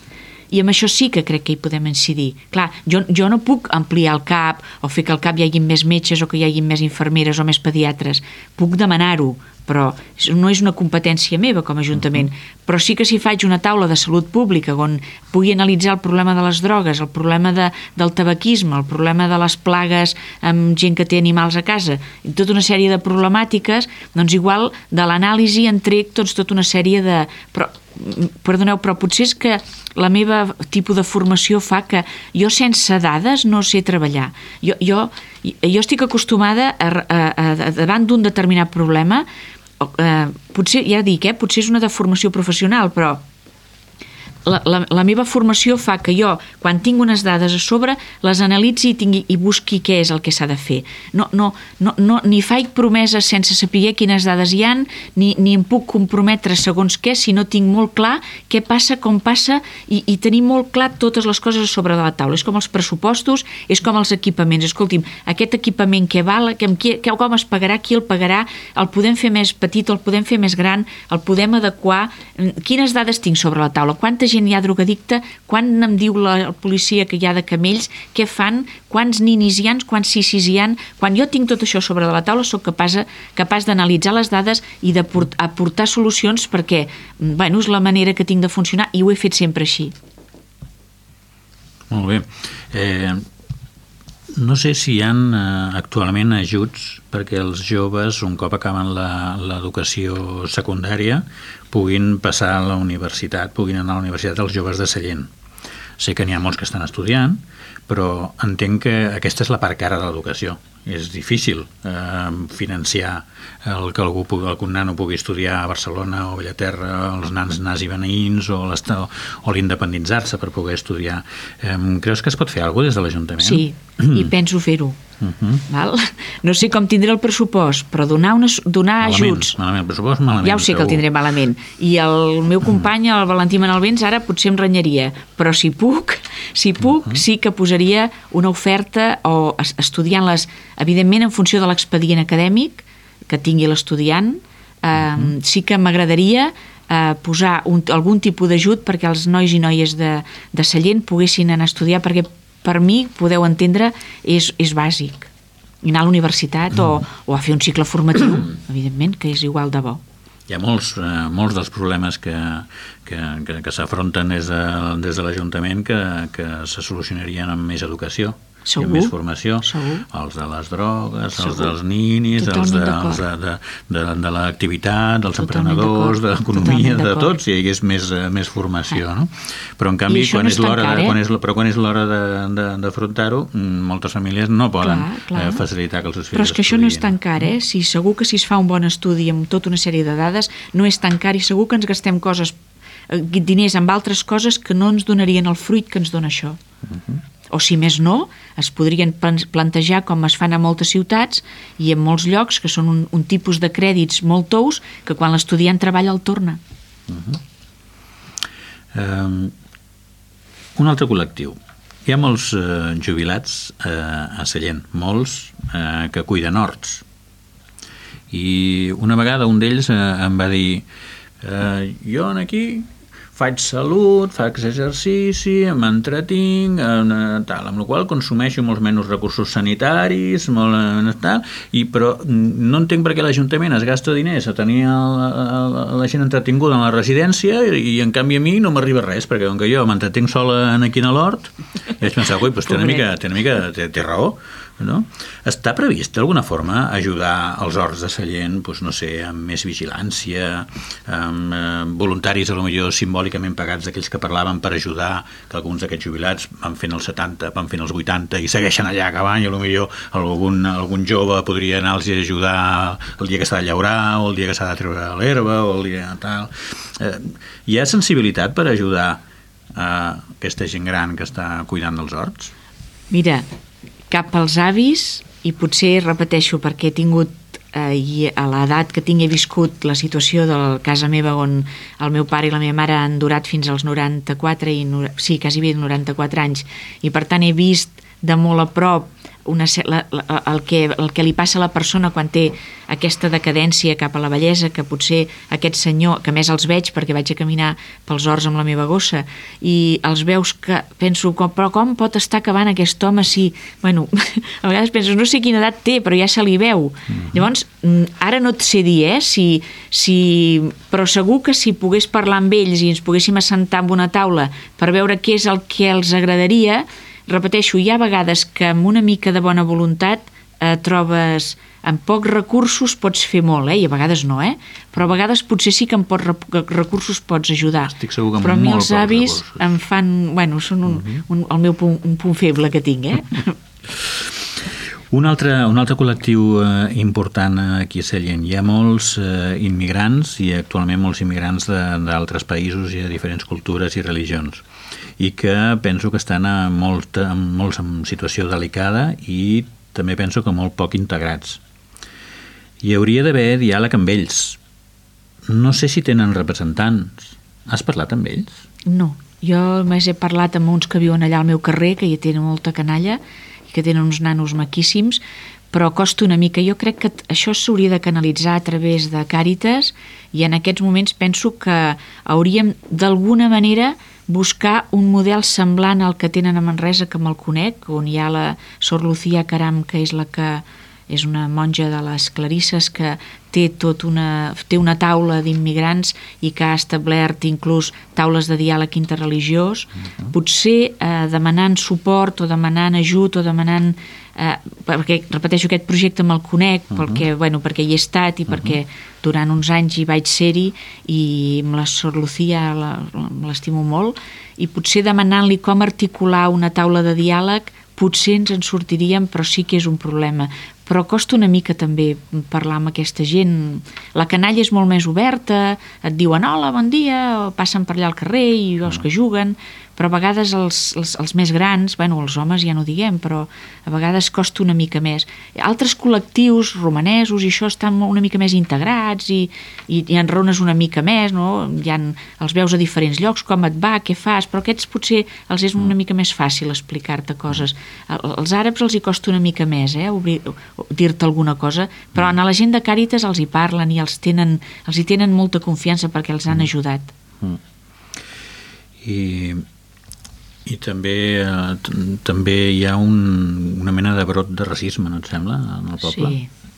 i amb això sí que crec que hi podem incidir. Clar, jo, jo no puc ampliar el CAP o fer que al CAP hi hagi més metges o que hi hagi més infermeres o més pediatres. Puc demanar-ho, però no és una competència meva com a Ajuntament. Però sí que si faig una taula de salut pública on pugui analitzar el problema de les drogues, el problema de, del tabaquisme, el problema de les plagues amb gent que té animals a casa, i tota una sèrie de problemàtiques, doncs igual de l'anàlisi en trec doncs, tota una sèrie de... Però, perdoneu, però potser és que la meva tipus de formació fa que jo sense dades no sé treballar. Jo, jo, jo estic acostumada a, a, a, a davant d'un determinat problema, eh, potser, ja dic, eh, potser és una deformació professional, però la, la, la meva formació fa que jo, quan tinc unes dades a sobre, les analitzi i, tingui, i busqui què és el que s'ha de fer. No, no, no, no, ni faig promeses sense saber quines dades hi han, ni, ni em puc comprometre segons què si no tinc molt clar què passa, com passa, i, i tenir molt clar totes les coses a sobre de la taula. És com els pressupostos, és com els equipaments. Escolti'm, aquest equipament què val, que, que, com es pagarà, qui el pagarà, el podem fer més petit, el podem fer més gran, el podem adequar, quines dades tinc sobre la taula, quanta gent hi ha drogadicta, quan em diu la policia que hi ha de camells, què fan, quants ninis hi ha, quants sisis hi ha, quan jo tinc tot això sobre la taula sóc capaç, capaç d'analitzar les dades i d'aportar solucions perquè bueno, és la manera que tinc de funcionar i ho he fet sempre així. Molt bé. Eh, no sé si hi ha eh, actualment ajuts perquè els joves, un cop acaben l'educació secundària, puguin passar a la universitat, puguin anar a la universitat els joves de Sallent. Sé que n'hi ha molts que estan estudiant, però entenc que aquesta és la part cara de l'educació. És difícil eh, financiar el que algú pugui, algun nano pugui estudiar a Barcelona o a Bellaterra, els nans nasi beneïns o l'independitzar-se per poder estudiar. Eh, creus que es pot fer alguna cosa des de l'Ajuntament? Sí, i penso fer-ho. Uh -huh. Val? No sé com tindré el pressupost, però donar, una, donar malament, ajuts... Malament, el pressupost malament. Ja ho sé segur. que el tindré malament. I el meu company, el Valentí Manalbens, ara potser em renyaria, però si puc, si puc, uh -huh. sí que posaria una oferta o estudiant les, evidentment en funció de l'expedient acadèmic que tingui l'estudiant, eh, uh -huh. sí que m'agradaria eh, posar un, algun tipus d'ajut perquè els nois i noies de, de Sallent poguessin anar a estudiar perquè per mi, podeu entendre, és, és bàsic. I anar a la universitat o, o a fer un cicle formatiu, evidentment, que és igual de bo. Hi ha molts, eh, molts dels problemes que, que, que, que s'afronten des de, des de l'Ajuntament que, que se solucionarien amb més educació. Segur, i més formació, segur. els de les drogues, segur. els dels ninis, els de, els de, de, de, de l'activitat, dels Totalment emprenedors, de l'economia, de tots, si hi hagués més, eh, més formació. Ah. No? Però en canvi, quan, no és l'hora eh? quan, és, però quan és l'hora d'afrontar-ho, mm, moltes famílies no poden clar, clar. Eh, facilitar que els seus fills Però és que això no és tan car, eh? Si segur que si es fa un bon estudi amb tota una sèrie de dades, no és tan car i segur que ens gastem coses diners amb altres coses que no ens donarien el fruit que ens dona això. Uh -huh o si més no, es podrien plantejar com es fan a moltes ciutats i en molts llocs, que són un, un tipus de crèdits molt tous, que quan l'estudiant treballa el torna. Uh -huh. um, un altre col·lectiu. Hi ha molts uh, jubilats uh, a Sallent, molts uh, que cuiden horts. I una vegada un d'ells uh, em va dir uh, jo aquí faig salut, faig exercici, m'entretinc, eh, tal, amb la qual consumeixo molts menys recursos sanitaris, molt, eh, tal, i, però no entenc per què l'Ajuntament es gasta diners a tenir el, el, la gent entretinguda en la residència i, i en canvi a mi no m'arriba res, perquè com que jo m'entretinc sola aquí a l'hort, i vaig pensar, ui, doncs té una mica, té, una mica, té, té raó, no? Està previst d'alguna forma ajudar els horts de Sallent, doncs, no sé, amb més vigilància, amb eh, voluntaris a lo millor simbòlicament pagats d'aquells que parlaven per ajudar, que alguns d'aquests jubilats van fent els 70, van fent els 80 i segueixen allà acabant i a lo millor algun, algun jove podria anar-los a ajudar el dia que s'ha de llaurar o el dia que s'ha de treure l'herba o el dia tal. Eh, hi ha sensibilitat per ajudar a aquesta gent gran que està cuidant dels horts? Mira, cap als avis i potser repeteixo perquè he tingut eh, i a l'edat que tinc he viscut la situació de la casa meva on el meu pare i la meva mare han durat fins als 94 i sí, quasi bé 94 anys i per tant he vist de molt a prop una, la, la, el, que, el que li passa a la persona quan té aquesta decadència cap a la bellesa, que potser aquest senyor, que més els veig perquè vaig a caminar pels horts amb la meva gossa, i els veus que penso, com, però com pot estar acabant aquest home si... Bueno, a vegades penso, no sé quina edat té, però ja se li veu. Mm -hmm. Llavors, ara no et sé dir, eh, si, si... però segur que si pogués parlar amb ells i ens poguéssim assentar en una taula per veure què és el que els agradaria, repeteixo, hi ha vegades que amb una mica de bona voluntat eh, trobes amb pocs recursos pots fer molt, eh? i a vegades no, eh? però a vegades potser sí que amb pocs recursos pots ajudar. Estic segur que amb però a mi els avis recursos. em fan... Bueno, són un, mhm. un, el meu punt, un punt feble que tinc, eh? Un altre, un altre col·lectiu eh, important aquí a Sallent. Hi ha molts eh, immigrants i actualment molts immigrants d'altres països i de diferents cultures i religions i que penso que estan a molt, en, molts en situació delicada i també penso que molt poc integrats. Hi hauria d'haver diàleg amb ells. No sé si tenen representants. Has parlat amb ells? No, jo més he parlat amb uns que viuen allà al meu carrer, que hi tenen molta canalla, i que tenen uns nanos maquíssims, però costa una mica. Jo crec que això s'hauria de canalitzar a través de Càritas i en aquests moments penso que hauríem d'alguna manera buscar un model semblant al que tenen a Manresa que me'l conec, on hi ha la Sor Lucía Caram, que és la que és una monja de les Clarisses que té tot una, té una taula d'immigrants i que ha establert inclús taules de diàleg interreligiós, uh -huh. potser eh, demanant suport o demanant ajut o demanant eh, perquè, repeteixo, aquest projecte me'l conec uh -huh. perquè, bueno, perquè hi he estat i uh -huh. perquè durant uns anys hi vaig ser-hi i amb la Sor Lucía l'estimo molt i potser demanant-li com articular una taula de diàleg potser ens en sortiríem, però sí que és un problema però costa una mica també parlar amb aquesta gent. La canalla és molt més oberta, et diuen hola, bon dia, o passen per allà al carrer i els que juguen, però a vegades els, els, els més grans, bueno, els homes ja no diguem, però a vegades costa una mica més. Altres col·lectius romanesos i això estan una mica més integrats i, i, i enrones una mica més, no? Ja els veus a diferents llocs, com et va, què fas, però aquests potser els és una mica més fàcil explicar-te coses. Els àrabs els hi costa una mica més, eh, dir-te alguna cosa, però a la gent de Càritas els hi parlen i els, tenen, els hi tenen molta confiança perquè els han ajudat. Mm. I i també eh, també hi ha un, una mena de brot de racisme, no et sembla, en el poble? Sí,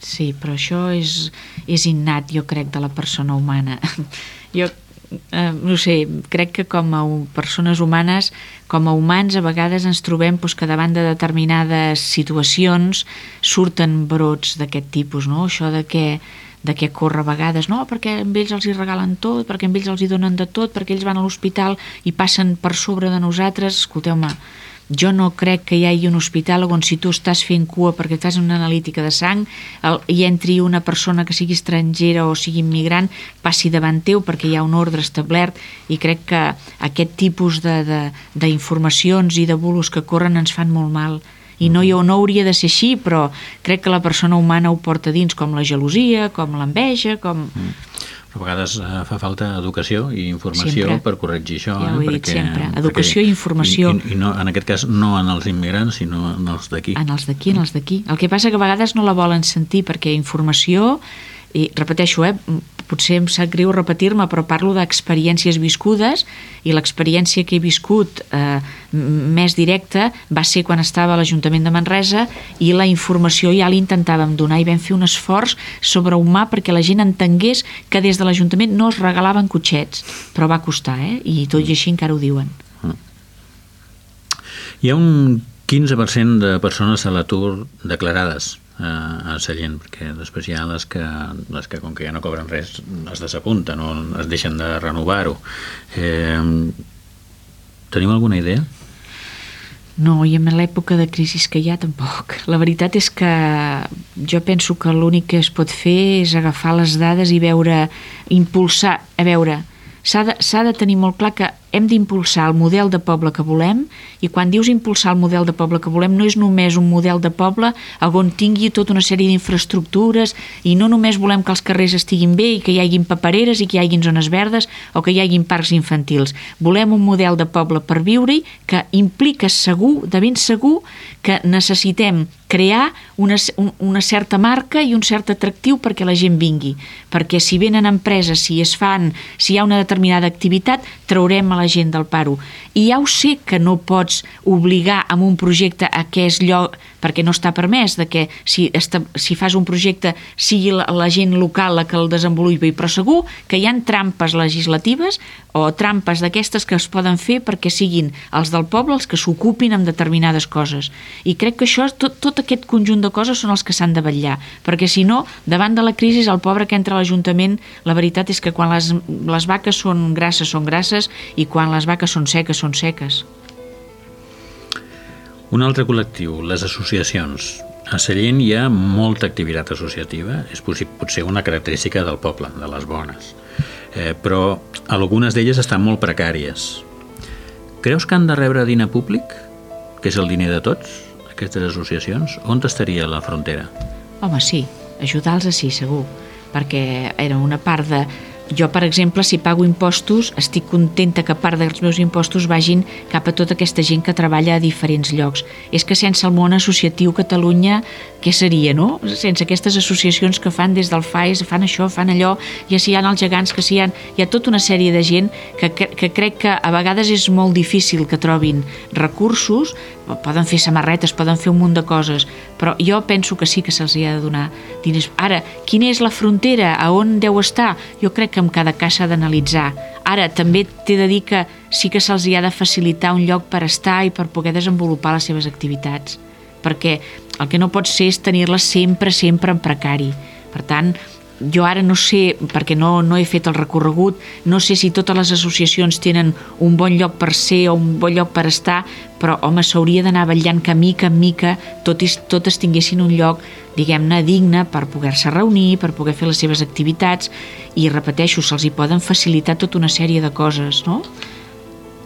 sí però això és, és innat, jo crec, de la persona humana. Jo, eh, no sé, crec que com a persones humanes, com a humans, a vegades ens trobem doncs, que davant de determinades situacions surten brots d'aquest tipus, no? Això de que de què corre a vegades, no, perquè amb ells els hi regalen tot, perquè amb ells els hi donen de tot, perquè ells van a l'hospital i passen per sobre de nosaltres, escolteu-me, jo no crec que hi hagi un hospital on si tu estàs fent cua perquè fas una analítica de sang el, i entri una persona que sigui estrangera o sigui immigrant, passi davant teu perquè hi ha un ordre establert i crec que aquest tipus d'informacions i de bulos que corren ens fan molt mal i no, jo, no hauria de ser així, però crec que la persona humana ho porta dins, com la gelosia, com l'enveja, com... Mm. a vegades uh, fa falta educació i informació sempre. per corregir això. Ja ho he dit sempre. Educació perquè, i informació. I, i no, en aquest cas no en els immigrants, sinó en els d'aquí. En els d'aquí, en els d'aquí. El que passa que a vegades no la volen sentir perquè informació i repeteixo, eh, potser em sap greu repetir-me, però parlo d'experiències viscudes i l'experiència que he viscut eh, més directa va ser quan estava a l'Ajuntament de Manresa i la informació ja l'intentàvem donar i vam fer un esforç sobrehumà perquè la gent entengués que des de l'Ajuntament no es regalaven cotxets, però va costar, eh? i tot i així encara ho diuen. Hi ha un 15% de persones a l'atur declarades a Sallent, perquè després hi ha les que, les que com que ja no cobren res es desapunten o es deixen de renovar-ho. Eh, teniu alguna idea? No, i en l'època de crisi que hi ha tampoc. La veritat és que jo penso que l'únic que es pot fer és agafar les dades i veure, impulsar, a veure, s'ha de, de tenir molt clar que hem d'impulsar el model de poble que volem i quan dius impulsar el model de poble que volem no és només un model de poble on tingui tota una sèrie d'infraestructures i no només volem que els carrers estiguin bé i que hi hagin papereres i que hi hagin zones verdes o que hi hagin parcs infantils. Volem un model de poble per viure-hi que implica segur, de ben segur, que necessitem crear una, una certa marca i un cert atractiu perquè la gent vingui. Perquè si venen empreses, si es fan, si hi ha una determinada activitat, traurem la gent del paro. I ja ho sé que no pots obligar amb un projecte a què és lloc, perquè no està permès, de que si, esta, si fas un projecte sigui la, la gent local la que el desenvolupi, però segur que hi han trampes legislatives o trampes d'aquestes que es poden fer perquè siguin els del poble els que s'ocupin amb determinades coses. I crec que això, tot, tot aquest conjunt de coses són els que s'han de vetllar, perquè si no, davant de la crisi, el pobre que entra a l'Ajuntament, la veritat és que quan les, les vaques són grasses, són grasses, i quan les vaques són seques, són seques. Un altre col·lectiu, les associacions. a Sallent hi ha molta activitat associativa, és potser una característica del poble, de les bones, eh, però algunes d'elles estan molt precàries. Creus que han de rebre diner públic, que és el diner de tots, aquestes associacions? On estaria la frontera? Home, sí, ajudar-los sí, segur, perquè era una part de jo, per exemple, si pago impostos, estic contenta que part dels meus impostos vagin cap a tota aquesta gent que treballa a diferents llocs. És que sense el món associatiu Catalunya, què seria, no? Sense aquestes associacions que fan des del FAES, fan això, fan allò, ja si hi ha els gegants, que si hi ha, hi ha tota una sèrie de gent que, que, que crec que a vegades és molt difícil que trobin recursos, poden fer samarretes, poden fer un munt de coses, però jo penso que sí que se'ls ha de donar diners. Ara, quina és la frontera? A on deu estar? Jo crec que en cada cas s'ha d'analitzar. Ara, també t'he de dir que sí que se'ls ha de facilitar un lloc per estar i per poder desenvolupar les seves activitats, perquè el que no pot ser és tenir-les sempre, sempre en precari. Per tant, jo ara no sé, perquè no, no he fet el recorregut, no sé si totes les associacions tenen un bon lloc per ser o un bon lloc per estar, però home, s'hauria d'anar vetllant que mica en mica totes, totes tinguessin un lloc diguem-ne, digne per poder-se reunir, per poder fer les seves activitats i, repeteixo, se'ls hi poden facilitar tota una sèrie de coses, no?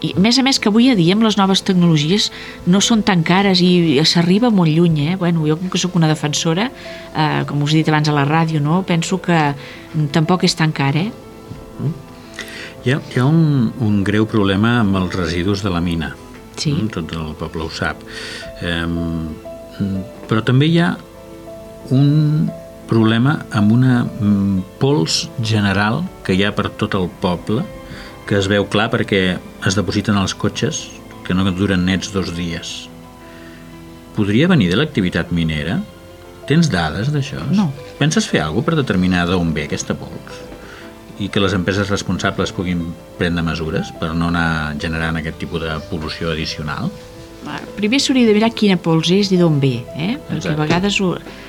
I, a més a més que avui a dia amb les noves tecnologies no són tan cares i s'arriba molt lluny, eh? Bueno, jo com que sóc una defensora, eh, com us he dit abans a la ràdio, no? penso que tampoc és tan car, eh? Hi ha, hi ha un, un greu problema amb els residus de la mina. Sí. Tot el poble ho sap. Però també hi ha un problema amb una mm, pols general que hi ha per tot el poble que es veu clar perquè es depositen als cotxes que no duren nets dos dies. Podria venir de l'activitat minera? Tens dades d'això? No. Penses fer alguna per determinar d'on ve aquesta pols? I que les empreses responsables puguin prendre mesures per no anar generant aquest tipus de pol·lució addicional? Primer s'hauria de mirar quina pols és i d'on ve, eh? perquè a vegades.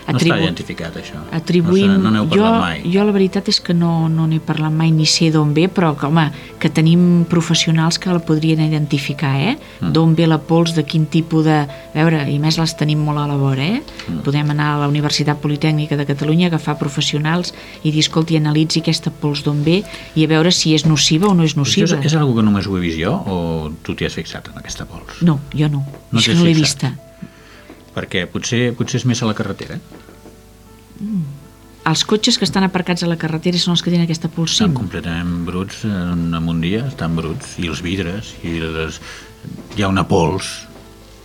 No està identificat, això. Atribuïm... No, no jo, mai. Jo la veritat és que no no n'he parlat mai ni sé d'on ve, però que, home, que tenim professionals que la podrien identificar, eh? Mm. D'on ve la pols, de quin tipus de... A veure, i més les tenim molt a la vora, eh? Mm. Podem anar a la Universitat Politècnica de Catalunya, agafar professionals i dir, escolti, analitzi aquesta pols d'on ve i a veure si és nociva o no és nociva. Això és, és una que només ho he vist jo o tu t'hi has fixat en aquesta pols? No, jo no. No Això no l'he vista. Perquè potser, potser és més a la carretera. Mm. Els cotxes que estan aparcats a la carretera són els que tenen aquesta pols Estan completament bruts en, en un dia, estan bruts. I els vidres, i les... hi ha una pols.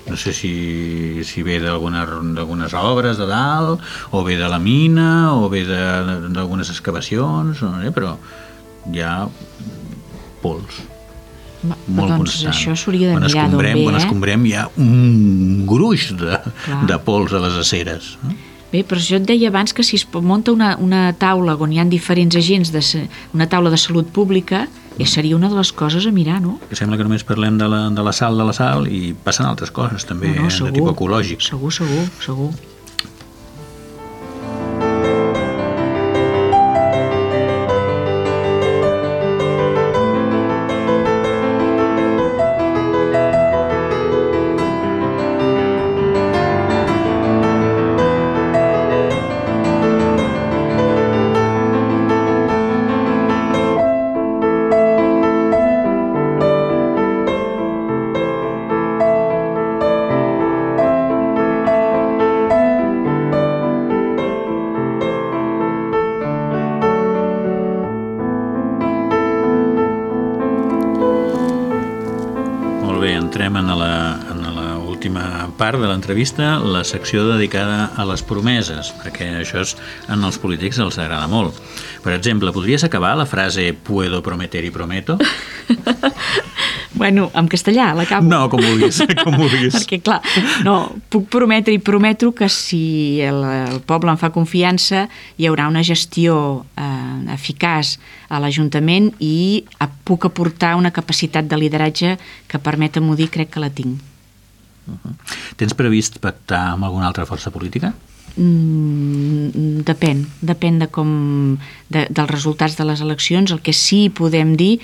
No sé si, si ve d'algunes obres de dalt, o ve de la mina, o ve d'algunes excavacions, no sé, però hi ha pols molt doncs constant. això s'hauria de quan mirar d'on ve, Quan eh? escombrem hi ha un gruix de, de pols a les aceres. Eh? Bé, però jo et deia abans que si es munta una, una taula on hi ha diferents agents, de, una taula de salut pública, eh, seria una de les coses a mirar, no? Que sembla que només parlem de la, de la sal, de la sal, i passen altres coses també, no, no, segur, de tipus ecològic. Segur, segur, segur. Part de l'entrevista la secció dedicada a les promeses, perquè això és, en els polítics els agrada molt. Per exemple, podries acabar la frase puedo prometer y prometo? Bueno, en castellà l'acabo. No, com vulguis, com vulguis. Perquè, clar, no, puc prometre i prometo que si el, el poble em fa confiança hi haurà una gestió eh, eficaç a l'Ajuntament i puc aportar una capacitat de lideratge que permet-m'ho dir, crec que la tinc. Uh -huh. Tens previst pactar amb alguna altra força política? Mm, depèn, depèn de com de, dels resultats de les eleccions. El que sí podem dir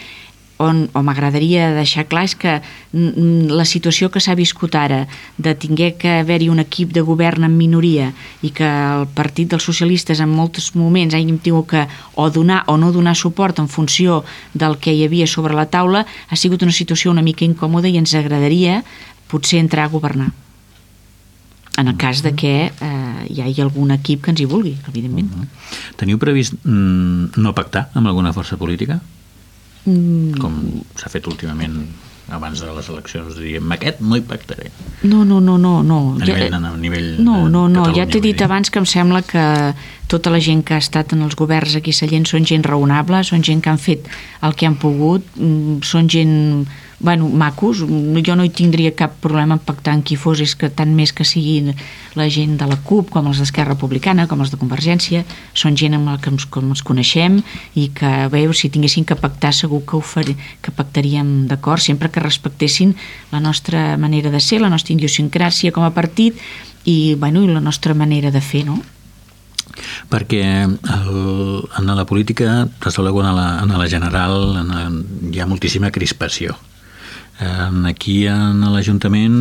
on, o m'agradaria deixar clar és que la situació que s'ha viscut ara de tinguer que haver-hi un equip de govern en minoria i que el Partit dels Socialistes en molts moments hàgim tingut que o donar o no donar suport en funció del que hi havia sobre la taula ha sigut una situació una mica incòmoda i ens agradaria potser entrar a governar en el cas de que eh, hi hagi algun equip que ens hi vulgui, evidentment. Uh -huh. Teniu previst mm, no pactar amb alguna força política? Mm. Com s'ha fet últimament abans de les eleccions, diríem, aquest no hi pactaré. No, no, no, no. no. A nivell, a nivell no, no, no, ja t'he dit abans que em sembla que tota la gent que ha estat en els governs aquí a Sallent són gent raonable, són gent que han fet el que han pogut, mm, són gent bueno, macos, jo no hi tindria cap problema en pactar amb qui fos, és que tant més que siguin la gent de la CUP, com els d'Esquerra Republicana, com els de Convergència, són gent amb la que ens, com ens coneixem i que, bé, si tinguessin que pactar segur que, ho que pactaríem d'acord, sempre que respectessin la nostra manera de ser, la nostra idiosincràsia com a partit i, bueno, i la nostra manera de fer, no? perquè el, en la política, des de en la, en la general, en, hi ha moltíssima crispació Aquí en l'Ajuntament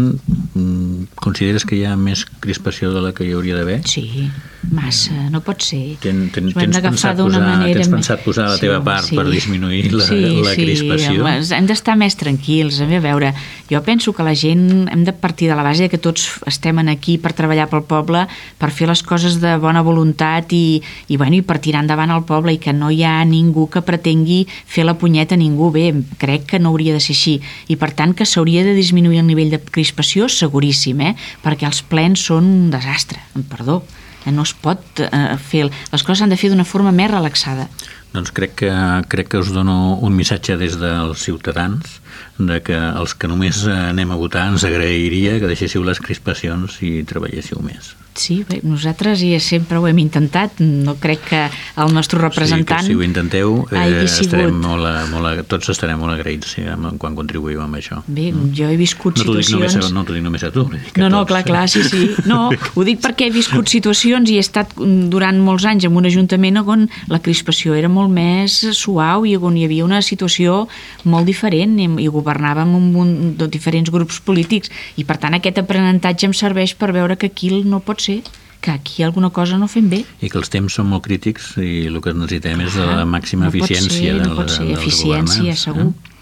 mm, consideres que hi ha més crispació de la que hi hauria d'haver? Sí, massa, no pot ser. Ten, ten, tens, pensat posar, tens pensat posar la teva part sí, per disminuir la, sí, la crispació? Sí, hem d'estar més tranquils. A veure, jo penso que la gent hem de partir de la base que tots estem aquí per treballar pel poble, per fer les coses de bona voluntat i, i, bueno, i per tirar endavant el poble i que no hi ha ningú que pretengui fer la punyeta a ningú. Bé, crec que no hauria de ser així. I per tant que s'hauria de disminuir el nivell de crispació, seguríssim, eh? perquè els plens són un desastre, perdó. Eh, no es pot eh, fer... Les coses s'han de fer d'una forma més relaxada. Doncs crec que, crec que us dono un missatge des dels ciutadans de que els que només anem a votar ens agrairia que deixéssiu les crispacions i treballéssiu més. Sí, bé, nosaltres ja sempre ho hem intentat. No crec que el nostre representant... Sí, si ho intenteu, eh, estarem molt, molt, tots estarem molt agraïts sí, quan contribuïu amb això. Bé, mm. jo he viscut no situacions... Només, no t'ho dic només a tu. Dic a no, no, tots. clar, clar, sí, sí. No, ho dic perquè he viscut situacions i he estat durant molts anys en un ajuntament on la crispació era molt més suau i on hi havia una situació molt diferent i, i governàvem un, de diferents grups polítics i per tant aquest aprenentatge em serveix per veure que aquí no pot ser que aquí alguna cosa no fem bé. I que els temps són molt crítics i el que necessitem és de la màxima no eficiència. Ser, no pot ser, eficiència, segur. Eh?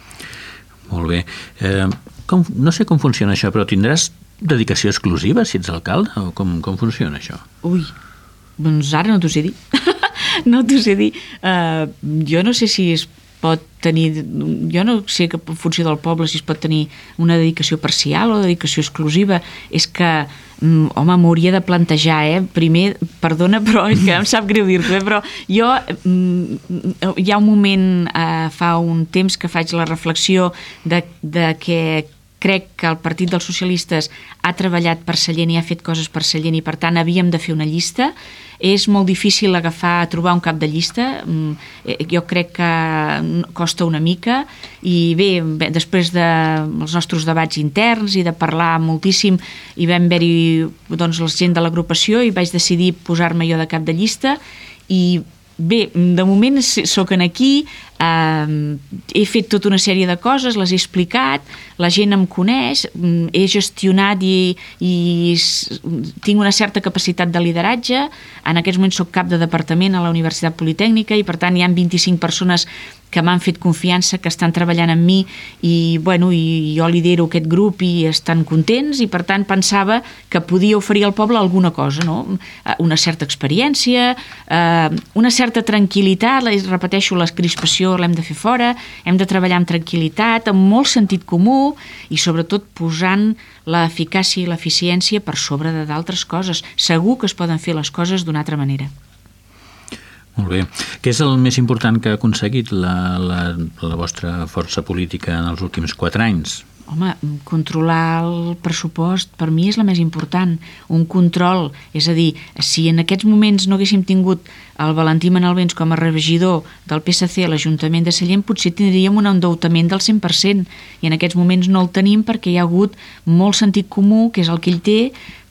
Molt bé. Eh, com, no sé com funciona això, però tindràs dedicació exclusiva si ets alcalde? O com, com funciona això? Ui, doncs ara no t'ho sé dir. no t'ho sé dir. Uh, jo no sé si es pot tenir, jo no sé que en funció del poble si es pot tenir una dedicació parcial o dedicació exclusiva, és que mm, home, m'hauria de plantejar, eh? Primer, perdona, però és que em sap greu dir-t'ho, eh? però jo mm, hi ha un moment, eh, fa un temps que faig la reflexió de, de que crec que el Partit dels Socialistes ha treballat per Sallent i ha fet coses per Sallent i per tant havíem de fer una llista. És molt difícil agafar, trobar un cap de llista, mm, eh, jo crec que costa una mica. I bé, després dels de nostres debats interns i de parlar moltíssim i vam haver-hi doncs, la gent de l'agrupació i vaig decidir posar-me jo de cap de llista. I Bé, de moment sóc en aquí, eh, he fet tota una sèrie de coses, les he explicat, la gent em coneix, mm, he gestionat i, i tinc una certa capacitat de lideratge, en aquests moments sóc cap de departament a la Universitat Politècnica i per tant hi han 25 persones que m'han fet confiança, que estan treballant amb mi i, bueno, i jo lidero aquest grup i estan contents i per tant pensava que podia oferir al poble alguna cosa, no? una certa experiència, eh, una certa tranquil·litat, repeteixo, la crispació l'hem de fer fora, hem de treballar amb tranquil·litat, amb molt sentit comú i sobretot posant l'eficàcia i l'eficiència per sobre de d'altres coses. Segur que es poden fer les coses d'una altra manera. Molt bé. Què és el més important que ha aconseguit la, la, la vostra força política en els últims quatre anys? Home, controlar el pressupost per mi és la més important. Un control, és a dir, si en aquests moments no haguéssim tingut el Valentí Manalbens com a regidor del PSC a l'Ajuntament de Sallent, potser tindríem un endeutament del 100%, i en aquests moments no el tenim perquè hi ha hagut molt sentit comú, que és el que ell té,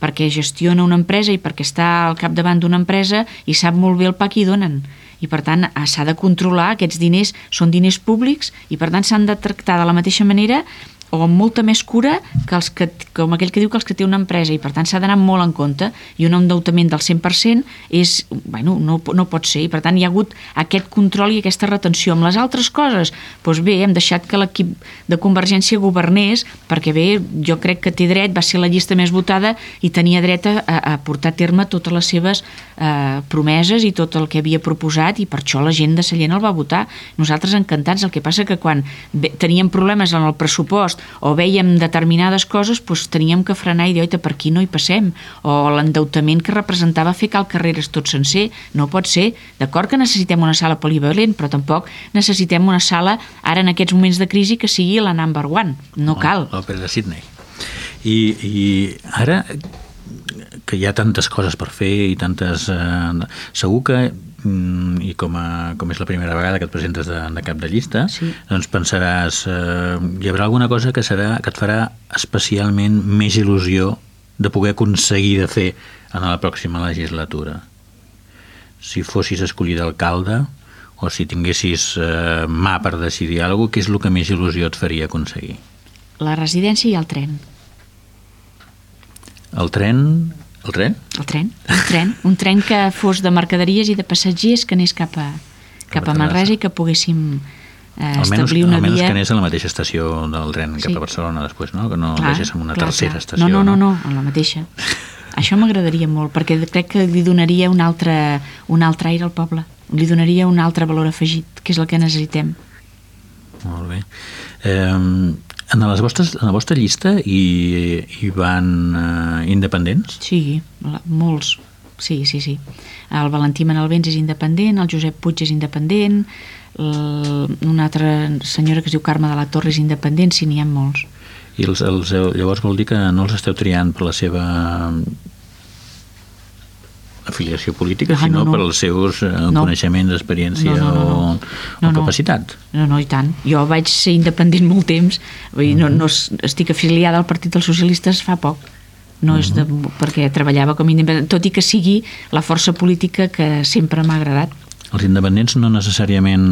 perquè gestiona una empresa i perquè està al capdavant d'una empresa i sap molt bé el pa que donen i per tant s'ha de controlar, aquests diners són diners públics i per tant s'han de tractar de la mateixa manera o amb molta més cura que els que, com aquell que diu que els que té una empresa i per tant s'ha d'anar molt en compte i un endeutament del 100% és, bueno, no, no pot ser i per tant hi ha hagut aquest control i aquesta retenció. Amb les altres coses, doncs bé, hem deixat que l'equip de Convergència governés perquè bé, jo crec que té dret va ser la llista més votada i tenia dret a, a portar a terme totes les seves eh, promeses i tot el que havia proposat i per això la gent de Sallent el va votar. Nosaltres encantats, el que passa que quan bé, teníem problemes en el pressupost o veiem determinades coses, doncs teníem que frenar i dir, oita, per aquí no hi passem. O l'endeutament que representava fer cal carreres tot sencer. No pot ser. D'acord que necessitem una sala polivalent, però tampoc necessitem una sala, ara en aquests moments de crisi, que sigui la number one. No cal. L'òpera de Sydney. I, I ara que hi ha tantes coses per fer i tantes... Eh, segur que Mm, i com, a, com és la primera vegada que et presentes de, de cap de llista, sí. doncs pensaràs, eh, hi haurà alguna cosa que, serà, que et farà especialment més il·lusió de poder aconseguir de fer en la pròxima legislatura. Si fossis escollit alcalde o si tinguessis eh, mà per decidir alguna cosa, què és el que més il·lusió et faria aconseguir? La residència i el tren. El tren el tren? El tren, un tren, un tren que fos de mercaderies i de passatgers que anés cap a, cap a Manresa i que poguéssim eh, almenys, establir una almenys via... que anés a la mateixa estació del tren sí. cap a Barcelona després, no? Que no clar, deixés en una clar, tercera clar. estació. No, no, no, no, no en la mateixa. Això m'agradaria molt, perquè crec que li donaria un altre, un altre aire al poble, li donaria un altre valor afegit, que és el que necessitem. Molt bé. Eh, en, les vostres, en la vostra llista hi, hi van eh, independents? Sí, molts. Sí, sí, sí. El Valentí Manalbens és independent, el Josep Puig és independent, el, una altra senyora que es diu Carme de la Torre és independent, sí, n'hi ha molts. I els, els, llavors vol dir que no els esteu triant per la seva afiliació política, ah, sinó no, no. per als seus eh, no. coneixements, experiència no, no, no, no. o, no, o capacitat. No, no, i tant. Jo vaig ser independent molt temps, vull dir, no, no estic afiliada al Partit dels Socialistes fa poc no és de, perquè treballava com independent, tot i que sigui la força política que sempre m'ha agradat. Els independents no necessàriament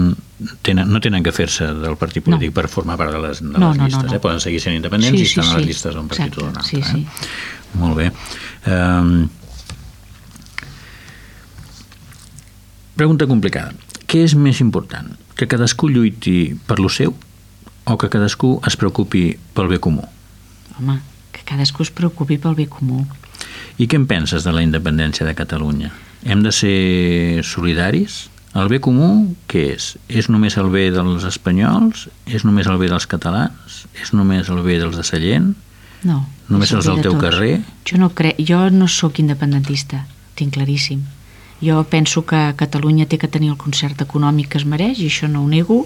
tenen, no tenen que fer-se del partit polític no. per formar part de les, de no, les no, llistes, no, no. Eh? poden seguir sent independents sí, i estar sí, a les llistes d'un partit Exacte, o d'un altre. Sí, sí. Eh? Molt bé. Um, Pregunta complicada. Què és més important? Que cadascú lluiti per lo seu o que cadascú es preocupi pel bé comú? Home, que cadascú es preocupi pel bé comú. I què en penses de la independència de Catalunya? Hem de ser solidaris? El bé comú, què és? És només el bé dels espanyols? És només el bé dels catalans? És només el bé dels de Sallent? No. Només els del teu tots. carrer? Jo no, cre... jo no sóc independentista, tinc claríssim. Jo penso que Catalunya té que tenir el concert econòmic que es mereix, i això no ho nego,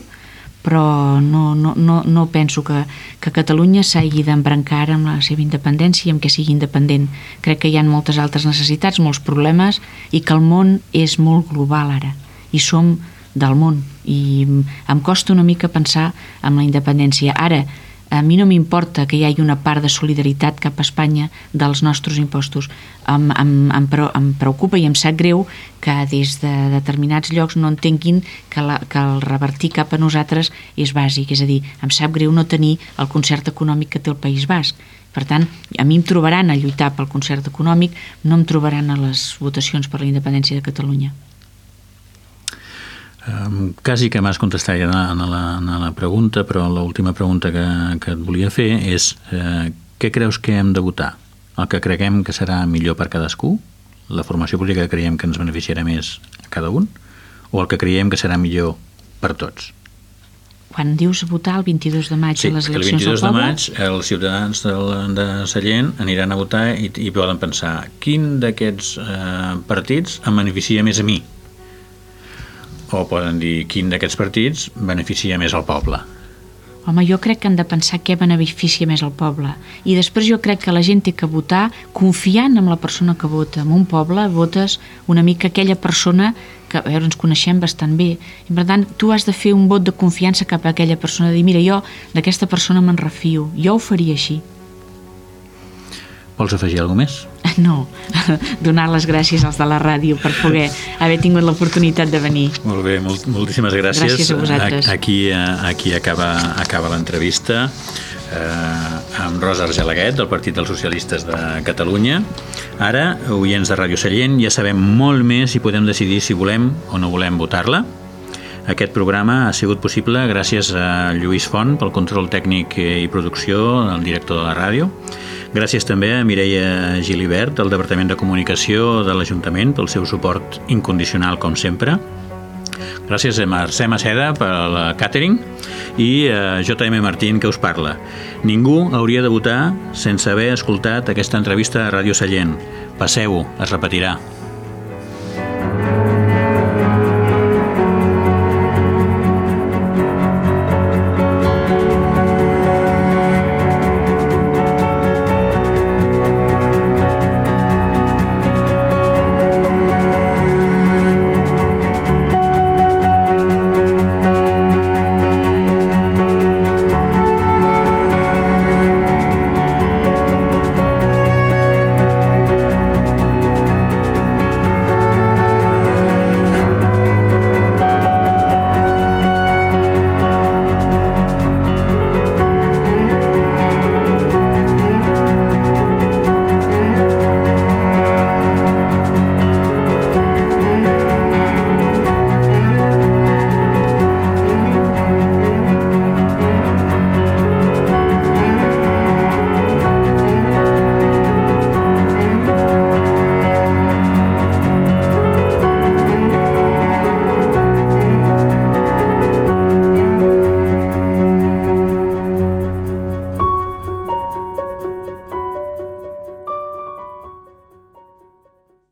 però no, no, no, no penso que, que Catalunya s'hagi d'embrancar amb la seva independència i amb que sigui independent. Crec que hi ha moltes altres necessitats, molts problemes, i que el món és molt global ara, i som del món, i em costa una mica pensar en la independència. Ara, a mi no m'importa que hi hagi una part de solidaritat cap a Espanya dels nostres impostos. Em, em, em, em preocupa i em sap greu que des de determinats llocs no entenguin que, la, que el revertir cap a nosaltres és bàsic. És a dir, em sap greu no tenir el concert econòmic que té el País Basc. Per tant, a mi em trobaran a lluitar pel concert econòmic, no em trobaran a les votacions per la independència de Catalunya. Um, quasi que m'has contestat ja en la, en la pregunta, però l'última pregunta que, que et volia fer és eh, què creus que hem de votar? El que creguem que serà millor per cadascú? La formació política que creiem que ens beneficiarà més a cada un? O el que creiem que serà millor per tots? Quan dius votar el 22 de maig sí, a les eleccions el 22 de maig els ciutadans del, de Sallent aniran a votar i, i poden pensar quin d'aquests eh, partits em beneficia més a mi? O poden dir quin d'aquests partits beneficia més al poble. Home, jo crec que han de pensar què beneficia més al poble. I després jo crec que la gent té que votar confiant en la persona que vota. En un poble votes una mica aquella persona que a veure, ens coneixem bastant bé. I per tant, tu has de fer un vot de confiança cap a aquella persona, de dir, mira, jo d'aquesta persona me'n refio. Jo ho faria així. Vols afegir alguna més? No, donar les gràcies als de la ràdio per poder haver tingut l'oportunitat de venir. Molt bé, molt, moltíssimes gràcies. Gràcies a vosaltres. Aquí, aquí acaba, acaba l'entrevista eh, amb Rosa Argelaguet, del Partit dels Socialistes de Catalunya. Ara, oients de Ràdio Sallent, ja sabem molt més i podem decidir si volem o no volem votar-la. Aquest programa ha sigut possible gràcies a Lluís Font pel control tècnic i producció, el director de la ràdio. Gràcies també a Mireia Gilibert, del Departament de Comunicació de l'Ajuntament, pel seu suport incondicional, com sempre. Gràcies a Mercè Maceda per al catering i a J.M. Martín, que us parla. Ningú hauria de votar sense haver escoltat aquesta entrevista a Ràdio Sallent. Passeu, es repetirà.